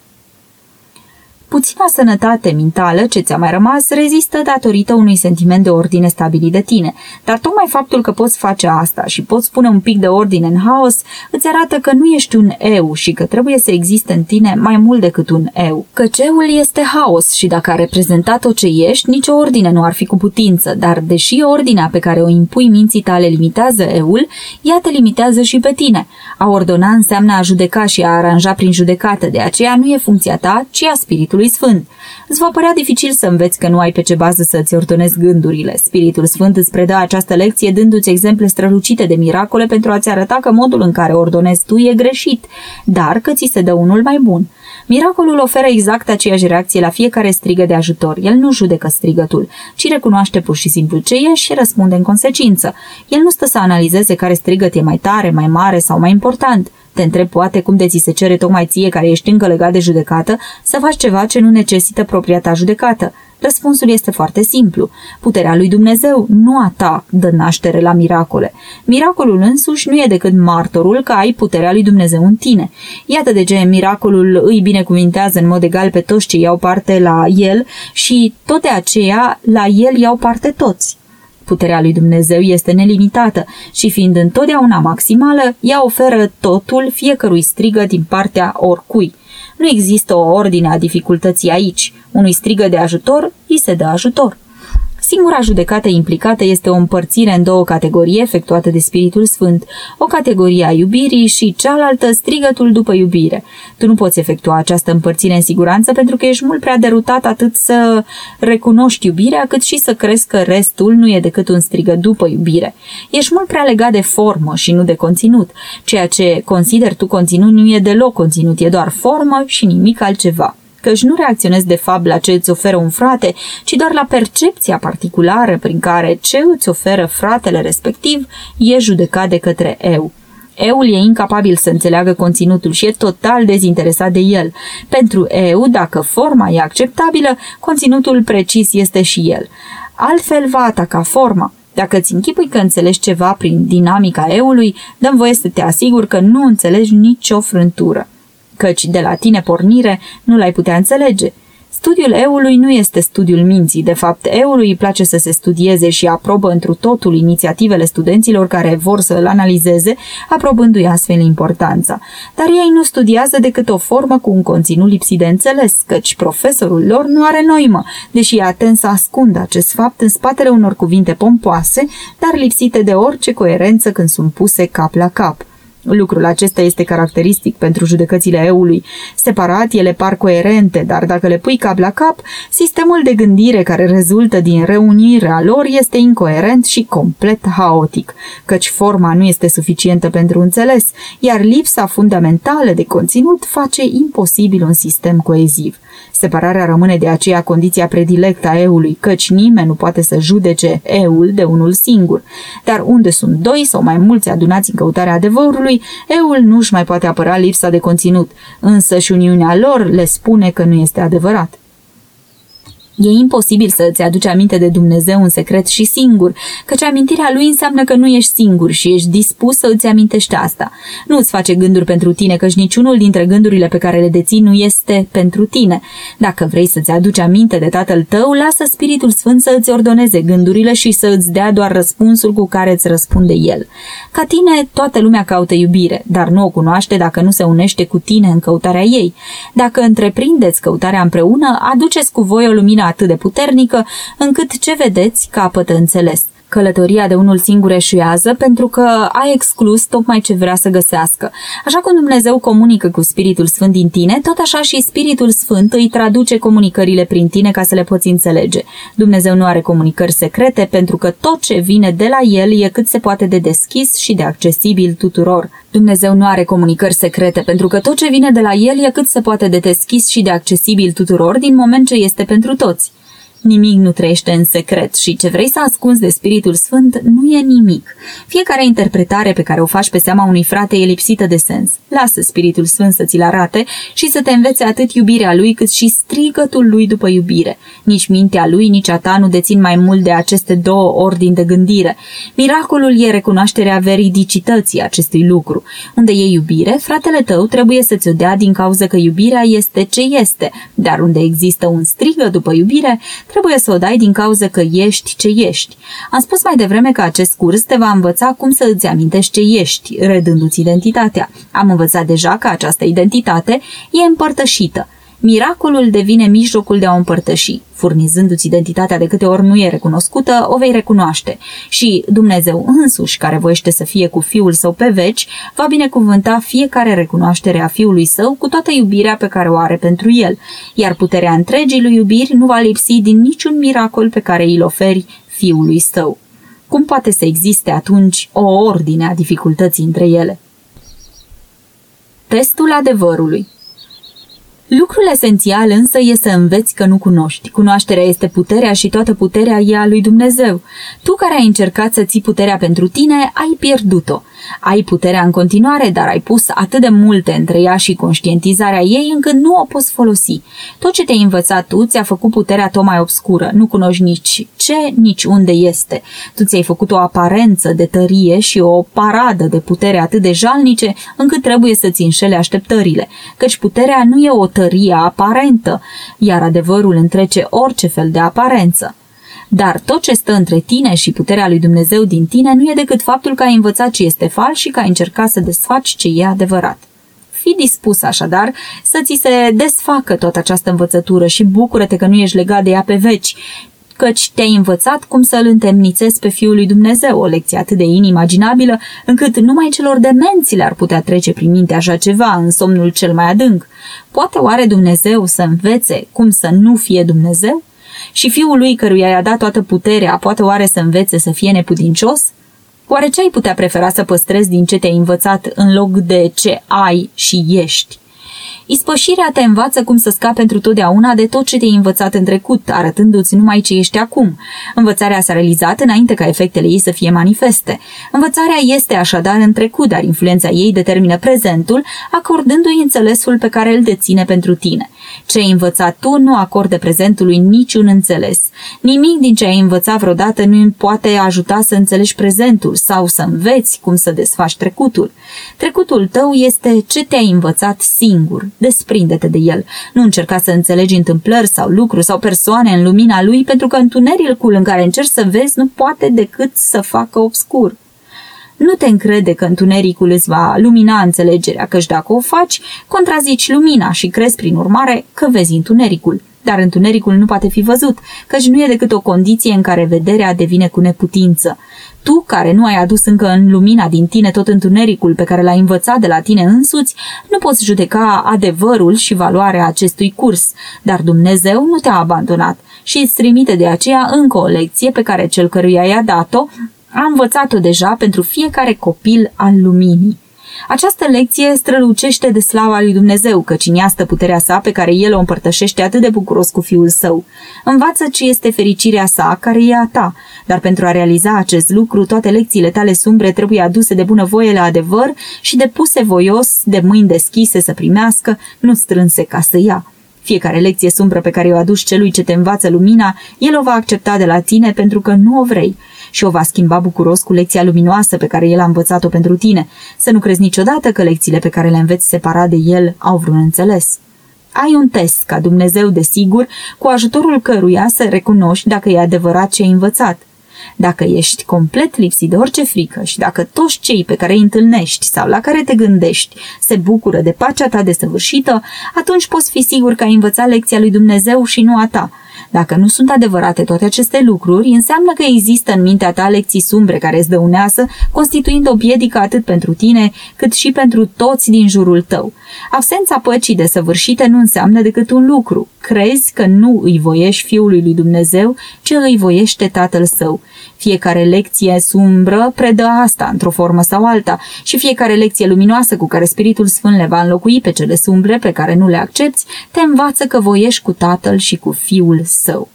Puțina sănătate mentală ce ți-a mai rămas rezistă datorită unui sentiment de ordine stabilit de tine, dar tocmai faptul că poți face asta și poți pune un pic de ordine în haos îți arată că nu ești un eu și că trebuie să existe în tine mai mult decât un eu. Căci eul este haos și dacă a reprezentat tot ce ești, nicio ordine nu ar fi cu putință, dar deși ordinea pe care o impui minții tale limitează eul, ea te limitează și pe tine. A ordona înseamnă a judeca și a aranja prin judecată, de aceea nu e funcția ta, ci a spiritului Spiritului Sfânt. Îți va părea dificil să înveți că nu ai pe ce bază să-ți ordonezi gândurile. Spiritul Sfânt îți predă această lecție dându-ți exemple strălucite de miracole pentru a-ți arăta că modul în care ordonezi tu e greșit, dar că ți se dă unul mai bun. Miracolul oferă exact aceeași reacție la fiecare strigă de ajutor. El nu judecă strigătul, ci recunoaște pur și simplu ce e și răspunde în consecință. El nu stă să analizeze care strigăt e mai tare, mai mare sau mai important. Te întreb poate cum de ți se cere tocmai ție, care ești încă legat de judecată, să faci ceva ce nu necesită propria ta judecată. Răspunsul este foarte simplu. Puterea lui Dumnezeu, nu a ta, dă naștere la miracole. Miracolul însuși nu e decât martorul că ai puterea lui Dumnezeu în tine. Iată de ce miracolul îi binecuvintează în mod egal pe toți ce iau parte la el și tot de aceea la el iau parte toți. Puterea lui Dumnezeu este nelimitată și fiind întotdeauna maximală, ea oferă totul fiecărui strigă din partea oricui. Nu există o ordine a dificultății aici. Unui strigă de ajutor, îi se dă ajutor. Singura judecată implicată este o împărțire în două categorii efectuate de Spiritul Sfânt, o categorie a iubirii și cealaltă strigătul după iubire. Tu nu poți efectua această împărțire în siguranță pentru că ești mult prea derutat atât să recunoști iubirea cât și să crezi că restul nu e decât un strigă după iubire. Ești mult prea legat de formă și nu de conținut. Ceea ce consider tu conținut nu e deloc conținut, e doar formă și nimic altceva căci nu reacționezi de fapt la ce îți oferă un frate, ci doar la percepția particulară prin care ce îți oferă fratele respectiv e judecat de către eu. Eul e incapabil să înțeleagă conținutul și e total dezinteresat de el. Pentru eu, dacă forma e acceptabilă, conținutul precis este și el. Altfel va ataca forma. Dacă ți închipui că înțelegi ceva prin dinamica eului, dăm voie să te asigur că nu înțelegi nicio frântură căci de la tine pornire nu l-ai putea înțelege. Studiul eului nu este studiul minții, de fapt eului îi place să se studieze și aprobă întru totul inițiativele studenților care vor să îl analizeze, aprobându-i astfel importanța. Dar ei nu studiază decât o formă cu un conținut lipsit de înțeles, căci profesorul lor nu are noimă, deși e atent să ascundă acest fapt în spatele unor cuvinte pompoase, dar lipsite de orice coerență când sunt puse cap la cap. Lucrul acesta este caracteristic pentru judecățile eului. Separat, ele par coerente, dar dacă le pui cap la cap, sistemul de gândire care rezultă din reunirea lor este incoerent și complet haotic, căci forma nu este suficientă pentru înțeles, iar lipsa fundamentală de conținut face imposibil un sistem coeziv. Separarea rămâne de aceea condiția predilectă a eului, căci nimeni nu poate să judece eul de unul singur. Dar unde sunt doi sau mai mulți adunați în căutarea adevărului, eul nu își mai poate apăra lipsa de conținut, însă și uniunea lor le spune că nu este adevărat. E imposibil să îți aduci aminte de Dumnezeu în secret și singur, căci amintirea lui înseamnă că nu ești singur și ești dispus să îți amintești asta. Nu îți face gânduri pentru tine, căci niciunul dintre gândurile pe care le deții nu este pentru tine. Dacă vrei să-ți aduci aminte de Tatăl tău, lasă Spiritul Sfânt să îți ordoneze gândurile și să îți dea doar răspunsul cu care îți răspunde El. Ca tine, toată lumea caută iubire, dar nu o cunoaște dacă nu se unește cu tine în căutarea ei. Dacă întreprindeți căutarea împreună, aduceți cu voi o lumină atât de puternică încât ce vedeți capătă înțeles. Călătoria de unul singur eșuează pentru că a exclus tocmai ce vrea să găsească. Așa cum Dumnezeu comunică cu Spiritul Sfânt din tine, tot așa și Spiritul Sfânt îi traduce comunicările prin tine ca să le poți înțelege. Dumnezeu nu are comunicări secrete pentru că tot ce vine de la El e cât se poate de deschis și de accesibil tuturor. Dumnezeu nu are comunicări secrete pentru că tot ce vine de la El e cât se poate de deschis și de accesibil tuturor din moment ce este pentru toți. Nimic nu trăiește în secret și ce vrei să ascunzi de Spiritul Sfânt nu e nimic. Fiecare interpretare pe care o faci pe seama unui frate e lipsită de sens. Lasă Spiritul Sfânt să ți-l arate și să te învețe atât iubirea lui cât și strigătul lui după iubire. Nici mintea lui, nici a ta nu dețin mai mult de aceste două ordini de gândire. Miracolul e recunoașterea veridicității acestui lucru. Unde e iubire, fratele tău trebuie să-ți o dea din cauza că iubirea este ce este, dar unde există un strigă după iubire, trebuie să o dai din cauza că ești ce ești. Am spus mai devreme că acest curs te va învăța cum să îți amintești ce ești, redându-ți identitatea. Am învățat deja că această identitate e împărtășită. Miracolul devine mijlocul de a o împărtăși. Furnizându-ți identitatea de câte ori nu e recunoscută, o vei recunoaște. Și Dumnezeu însuși, care voiește să fie cu Fiul Său pe veci, va binecuvânta fiecare recunoaștere a Fiului Său cu toată iubirea pe care o are pentru El. Iar puterea întregii lui iubiri nu va lipsi din niciun miracol pe care îl oferi Fiului Său. Cum poate să existe atunci o ordine a dificultății între ele? Testul adevărului Lucrul esențial însă e să înveți că nu cunoști. Cunoașterea este puterea și toată puterea e a lui Dumnezeu. Tu care ai încercat să ții puterea pentru tine, ai pierdut-o. Ai puterea în continuare, dar ai pus atât de multe între ea și conștientizarea ei încât nu o poți folosi. Tot ce te-ai învățat tu ți-a făcut puterea tot mai obscură. Nu cunoști nici ce, nici unde este. Tu ți-ai făcut o aparență de tărie și o paradă de putere atât de jalnice încât trebuie să-ți înșele așteptările. Căci puterea nu e o tărie aparentă, iar adevărul întrece orice fel de aparență. Dar tot ce stă între tine și puterea lui Dumnezeu din tine nu e decât faptul că ai învățat ce este fals și că ai încercat să desfaci ce e adevărat. Fii dispus așadar să ți se desfacă toată această învățătură și bucură-te că nu ești legat de ea pe veci, căci te-ai învățat cum să-L întemnițezi pe Fiul lui Dumnezeu, o lecție atât de inimaginabilă, încât numai celor demenți le-ar putea trece prin minte așa ceva în somnul cel mai adânc. Poate oare Dumnezeu să învețe cum să nu fie Dumnezeu? Și fiul lui căruia i-a dat toată puterea poate oare să învețe să fie neputincios? Oare ce ai putea prefera să păstrezi din ce te-ai învățat în loc de ce ai și ești? Ispășirea te învață cum să scapi pentru totdeauna de tot ce te-ai învățat în trecut, arătându-ți numai ce ești acum. Învățarea s-a realizat înainte ca efectele ei să fie manifeste. Învățarea este așadar în trecut, dar influența ei determină prezentul, acordându-i înțelesul pe care îl deține pentru tine. Ce ai învățat tu nu acordă prezentului niciun înțeles. Nimic din ce ai învățat vreodată nu poate ajuta să înțelegi prezentul sau să înveți cum să desfaci trecutul. Trecutul tău este ce te-ai învățat singur. Desprinde-te de el. Nu încerca să înțelegi întâmplări sau lucruri sau persoane în lumina lui, pentru că întunericul în care încerci să vezi nu poate decât să facă obscur. Nu te încrede că întunericul îți va lumina înțelegerea, căci dacă o faci, contrazici lumina și crezi prin urmare că vezi întunericul. Dar întunericul nu poate fi văzut, căci nu e decât o condiție în care vederea devine cu neputință. Tu, care nu ai adus încă în lumina din tine tot întunericul pe care l-ai învățat de la tine însuți, nu poți judeca adevărul și valoarea acestui curs, dar Dumnezeu nu te-a abandonat și îți trimite de aceea încă o lecție pe care cel căruia i-a dat-o a învățat-o deja pentru fiecare copil al luminii. Această lecție strălucește de slava lui Dumnezeu, căci în ea stă puterea sa pe care el o împărtășește atât de bucuros cu fiul său. Învață ce este fericirea sa, care e a ta, dar pentru a realiza acest lucru, toate lecțiile tale sumbre trebuie aduse de bunăvoie la adevăr și depuse voios, de mâini deschise să primească, nu strânse ca să ia. Fiecare lecție sumbră pe care o aduci celui ce te învață lumina, el o va accepta de la tine pentru că nu o vrei și o va schimba bucuros cu lecția luminoasă pe care el a învățat-o pentru tine. Să nu crezi niciodată că lecțiile pe care le înveți separat de el au vreun înțeles. Ai un test ca Dumnezeu, desigur, cu ajutorul căruia să recunoști dacă e adevărat ce ai învățat. Dacă ești complet lipsit de orice frică și dacă toți cei pe care îi întâlnești sau la care te gândești se bucură de pacea ta desăvârșită, atunci poți fi sigur că ai învățat lecția lui Dumnezeu și nu a ta – dacă nu sunt adevărate toate aceste lucruri, înseamnă că există în mintea ta lecții sumbre care îți dăunează, constituind o piedică atât pentru tine, cât și pentru toți din jurul tău. Absența păcii desăvârșite nu înseamnă decât un lucru. Crezi că nu îi voiești Fiului lui Dumnezeu, ci îi voiește Tatăl Său. Fiecare lecție sumbră predă asta, într-o formă sau alta, și fiecare lecție luminoasă cu care Spiritul Sfânt le va înlocui pe cele sumbre pe care nu le accepti, te învață că voiești cu Tatăl și cu Fiul său.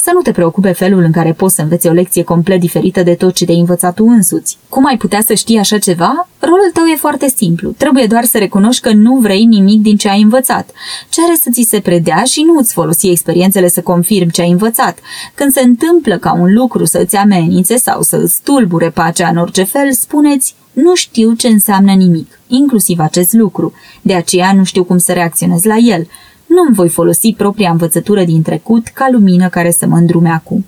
Să nu te preocupe felul în care poți să înveți o lecție complet diferită de tot ce te-ai învățat tu însuți. Cum ai putea să știi așa ceva? Rolul tău e foarte simplu. Trebuie doar să recunoști că nu vrei nimic din ce ai învățat. Cere să ți se predea și nu îți folosi experiențele să confirmi ce ai învățat. Când se întâmplă ca un lucru să îți amenințe sau să îți tulbure pacea în orice fel, spuneți nu știu ce înseamnă nimic, inclusiv acest lucru. De aceea nu știu cum să reacționez la el nu îmi voi folosi propria învățătură din trecut ca lumină care să mă îndrume acum.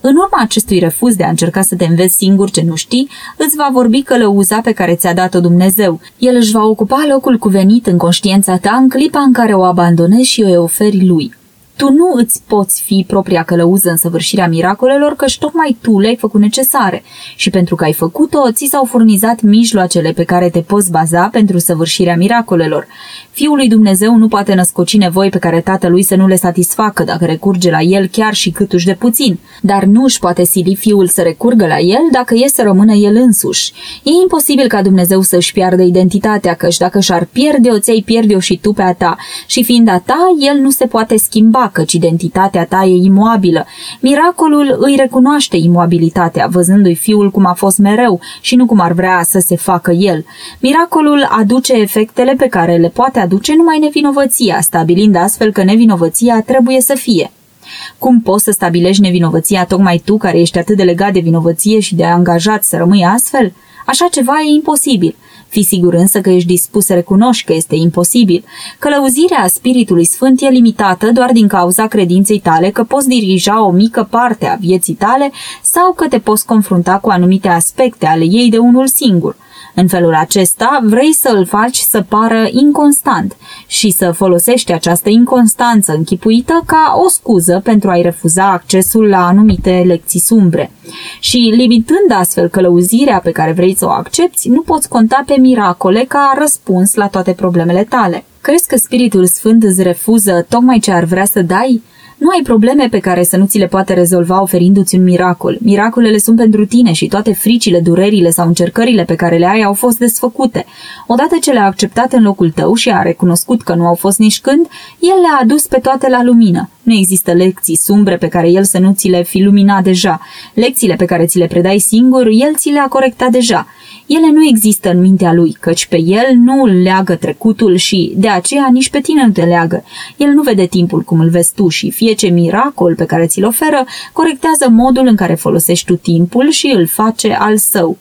În urma acestui refuz de a încerca să te înveți singur ce nu știi, îți va vorbi călăuza pe care ți-a dat-o Dumnezeu. El își va ocupa locul cuvenit în conștiința ta în clipa în care o abandonezi și o oferi lui. Tu nu îți poți fi propria călăuză în săvârșirea miracolelor, căci tocmai tu le-ai făcut necesare și pentru că ai făcut-o, ți s-au furnizat mijloacele pe care te poți baza pentru săvârșirea miracolelor. Fiul lui Dumnezeu nu poate născoci nevoi pe care tatălui să nu le satisfacă dacă recurge la el chiar și câtuși de puțin, dar nu își poate sili fiul să recurgă la el dacă e să rămână el însuși. E imposibil ca Dumnezeu să-și piardă identitatea, căci dacă și-ar pierde-o, ți-ai pierde-o și tu pe a ta, și fiind a ta, el nu se poate schimba căci identitatea ta e imobilă. Miracolul îi recunoaște imobilitatea, văzându-i fiul cum a fost mereu și nu cum ar vrea să se facă el. Miracolul aduce efectele pe care le poate aduce numai nevinovăția, stabilind astfel că nevinovăția trebuie să fie. Cum poți să stabilești nevinovăția tocmai tu, care ești atât de legat de vinovăție și de angajat să rămâi astfel? Așa ceva e imposibil. Fii sigur însă că ești dispus să recunoști că este imposibil. Călăuzirea Spiritului Sfânt e limitată doar din cauza credinței tale că poți dirija o mică parte a vieții tale sau că te poți confrunta cu anumite aspecte ale ei de unul singur. În felul acesta vrei să îl faci să pară inconstant și să folosești această inconstanță închipuită ca o scuză pentru a-i refuza accesul la anumite lecții sumbre. Și limitând astfel călăuzirea pe care vrei să o accepti, nu poți conta pe miracole ca răspuns la toate problemele tale. Crezi că Spiritul Sfânt îți refuză tocmai ce ar vrea să dai? Nu ai probleme pe care să nu ți le poate rezolva oferindu-ți un miracol. Miracolele sunt pentru tine și toate fricile, durerile sau încercările pe care le ai au fost desfăcute. Odată ce le-a acceptat în locul tău și a recunoscut că nu au fost nici când, el le-a adus pe toate la lumină. Nu există lecții sumbre pe care el să nu ți le fi luminat deja. Lecțiile pe care ți le predai singur, el ți le-a corectat deja. Ele nu există în mintea lui, căci pe el nu îl leagă trecutul și de aceea nici pe tine nu te leagă. El nu vede timpul cum îl vezi tu și fie ce miracol pe care ți-l oferă, corectează modul în care folosești tu timpul și îl face al său.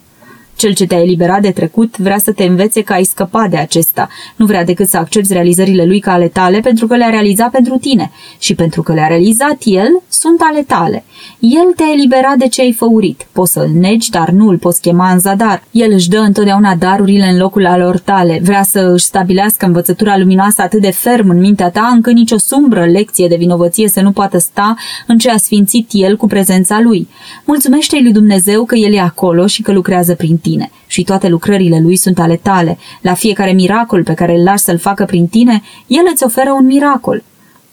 Cel ce te-a eliberat de trecut vrea să te învețe că ai scăpat de acesta. Nu vrea decât să accepti realizările lui ca ale tale pentru că le-a realizat pentru tine. Și pentru că le-a realizat el, sunt ale tale. El te-a eliberat de ce ai făurit. Poți să-l negi, dar nu îl poți chema în zadar. El își dă întotdeauna darurile în locul alor tale. Vrea să își stabilească învățătura luminoasă atât de ferm în mintea ta încât nicio sumbră lecție de vinovăție să nu poată sta în ce a sfințit el cu prezența lui. Mulțumește-i lui Dumnezeu că el e acolo și că lucrează prin tine și toate lucrările lui sunt ale tale. La fiecare miracol pe care îl lași să-l facă prin tine, el îți oferă un miracol.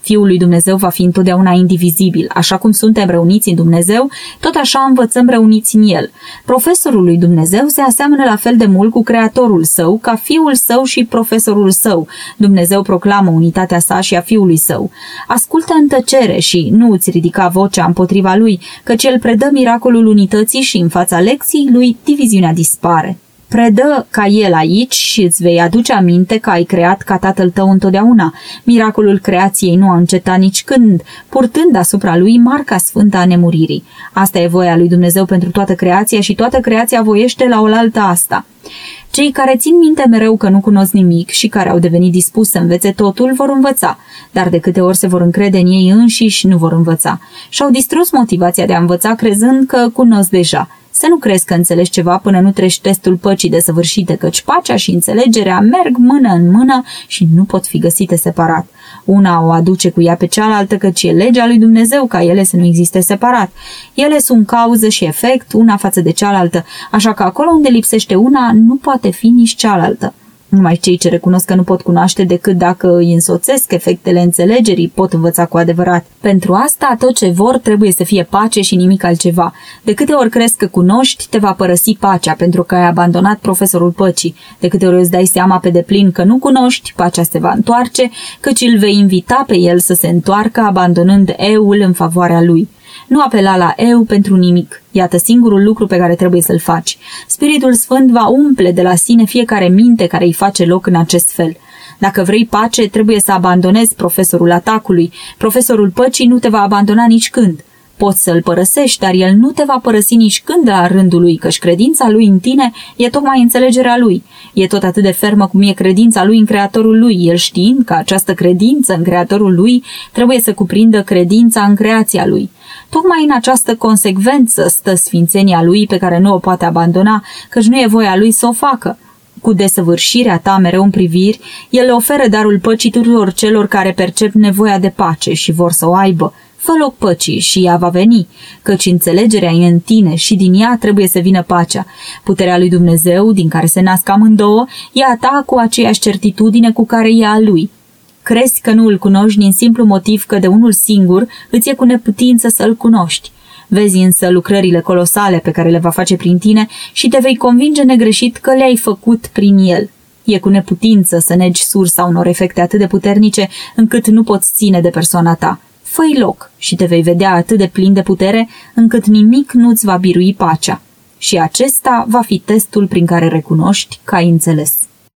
Fiul lui Dumnezeu va fi întotdeauna indivizibil. Așa cum suntem reuniți în Dumnezeu, tot așa învățăm reuniți în El. Profesorul lui Dumnezeu se aseamănă la fel de mult cu Creatorul său, ca Fiul său și profesorul său. Dumnezeu proclamă unitatea sa și a Fiului său. Ascultă în tăcere și nu îți ridica vocea împotriva lui, căci el predă miracolul unității și în fața lecției lui diviziunea dispare. Predă ca el aici și îți vei aduce aminte că ai creat ca tatăl tău întotdeauna. Miracolul creației nu a încetat nici când, purtând asupra lui marca sfântă a nemuririi. Asta e voia lui Dumnezeu pentru toată creația și toată creația voiește la oaltă asta. Cei care țin minte mereu că nu cunosc nimic și care au devenit dispus să învețe totul vor învăța, dar de câte ori se vor încrede în ei înșiși nu vor învăța. Și-au distrus motivația de a învăța crezând că cunosc deja. Să nu crezi că înțelegi ceva până nu treci testul păcii desăvârșite, căci pacea și înțelegerea merg mână în mână și nu pot fi găsite separat. Una o aduce cu ea pe cealaltă, căci e legea lui Dumnezeu ca ele să nu existe separat. Ele sunt cauză și efect, una față de cealaltă, așa că acolo unde lipsește una, nu poate fi nici cealaltă. Numai cei ce recunosc că nu pot cunoaște decât dacă îi însoțesc efectele înțelegerii pot învăța cu adevărat. Pentru asta, tot ce vor trebuie să fie pace și nimic altceva. De câte ori crezi că cunoști, te va părăsi pacea pentru că ai abandonat profesorul păcii. De câte ori îți dai seama pe deplin că nu cunoști, pacea se va întoarce, căci îl vei invita pe el să se întoarcă abandonând eul în favoarea lui. Nu apela la eu pentru nimic. Iată singurul lucru pe care trebuie să-l faci. Spiritul Sfânt va umple de la sine fiecare minte care îi face loc în acest fel. Dacă vrei pace, trebuie să abandonezi profesorul atacului. Profesorul păcii nu te va abandona nici când. Poți să-l părăsești, dar el nu te va părăsi nici când la rândul lui, căci credința lui în tine e tocmai înțelegerea lui. E tot atât de fermă cum e credința lui în creatorul lui, el știind că această credință în creatorul lui trebuie să cuprindă credința în creația lui. Tocmai în această consecvență stă sfințenia lui pe care nu o poate abandona, căci nu e voia lui să o facă. Cu desăvârșirea ta mereu în priviri, el oferă darul păcii tuturor celor care percep nevoia de pace și vor să o aibă. Fă loc păcii și ea va veni, căci înțelegerea e în tine și din ea trebuie să vină pacea. Puterea lui Dumnezeu, din care se nasc amândouă, e a ta cu aceeași certitudine cu care e a lui. Crezi că nu îl cunoști din simplu motiv că de unul singur îți e cu neputință să-l cunoști. Vezi însă lucrările colosale pe care le va face prin tine și te vei convinge negreșit că le-ai făcut prin el. E cu neputință să negi sursa unor efecte atât de puternice încât nu poți ține de persoana ta. Făi loc și te vei vedea atât de plin de putere încât nimic nu-ți va birui pacea. Și acesta va fi testul prin care recunoști că ai înțeles.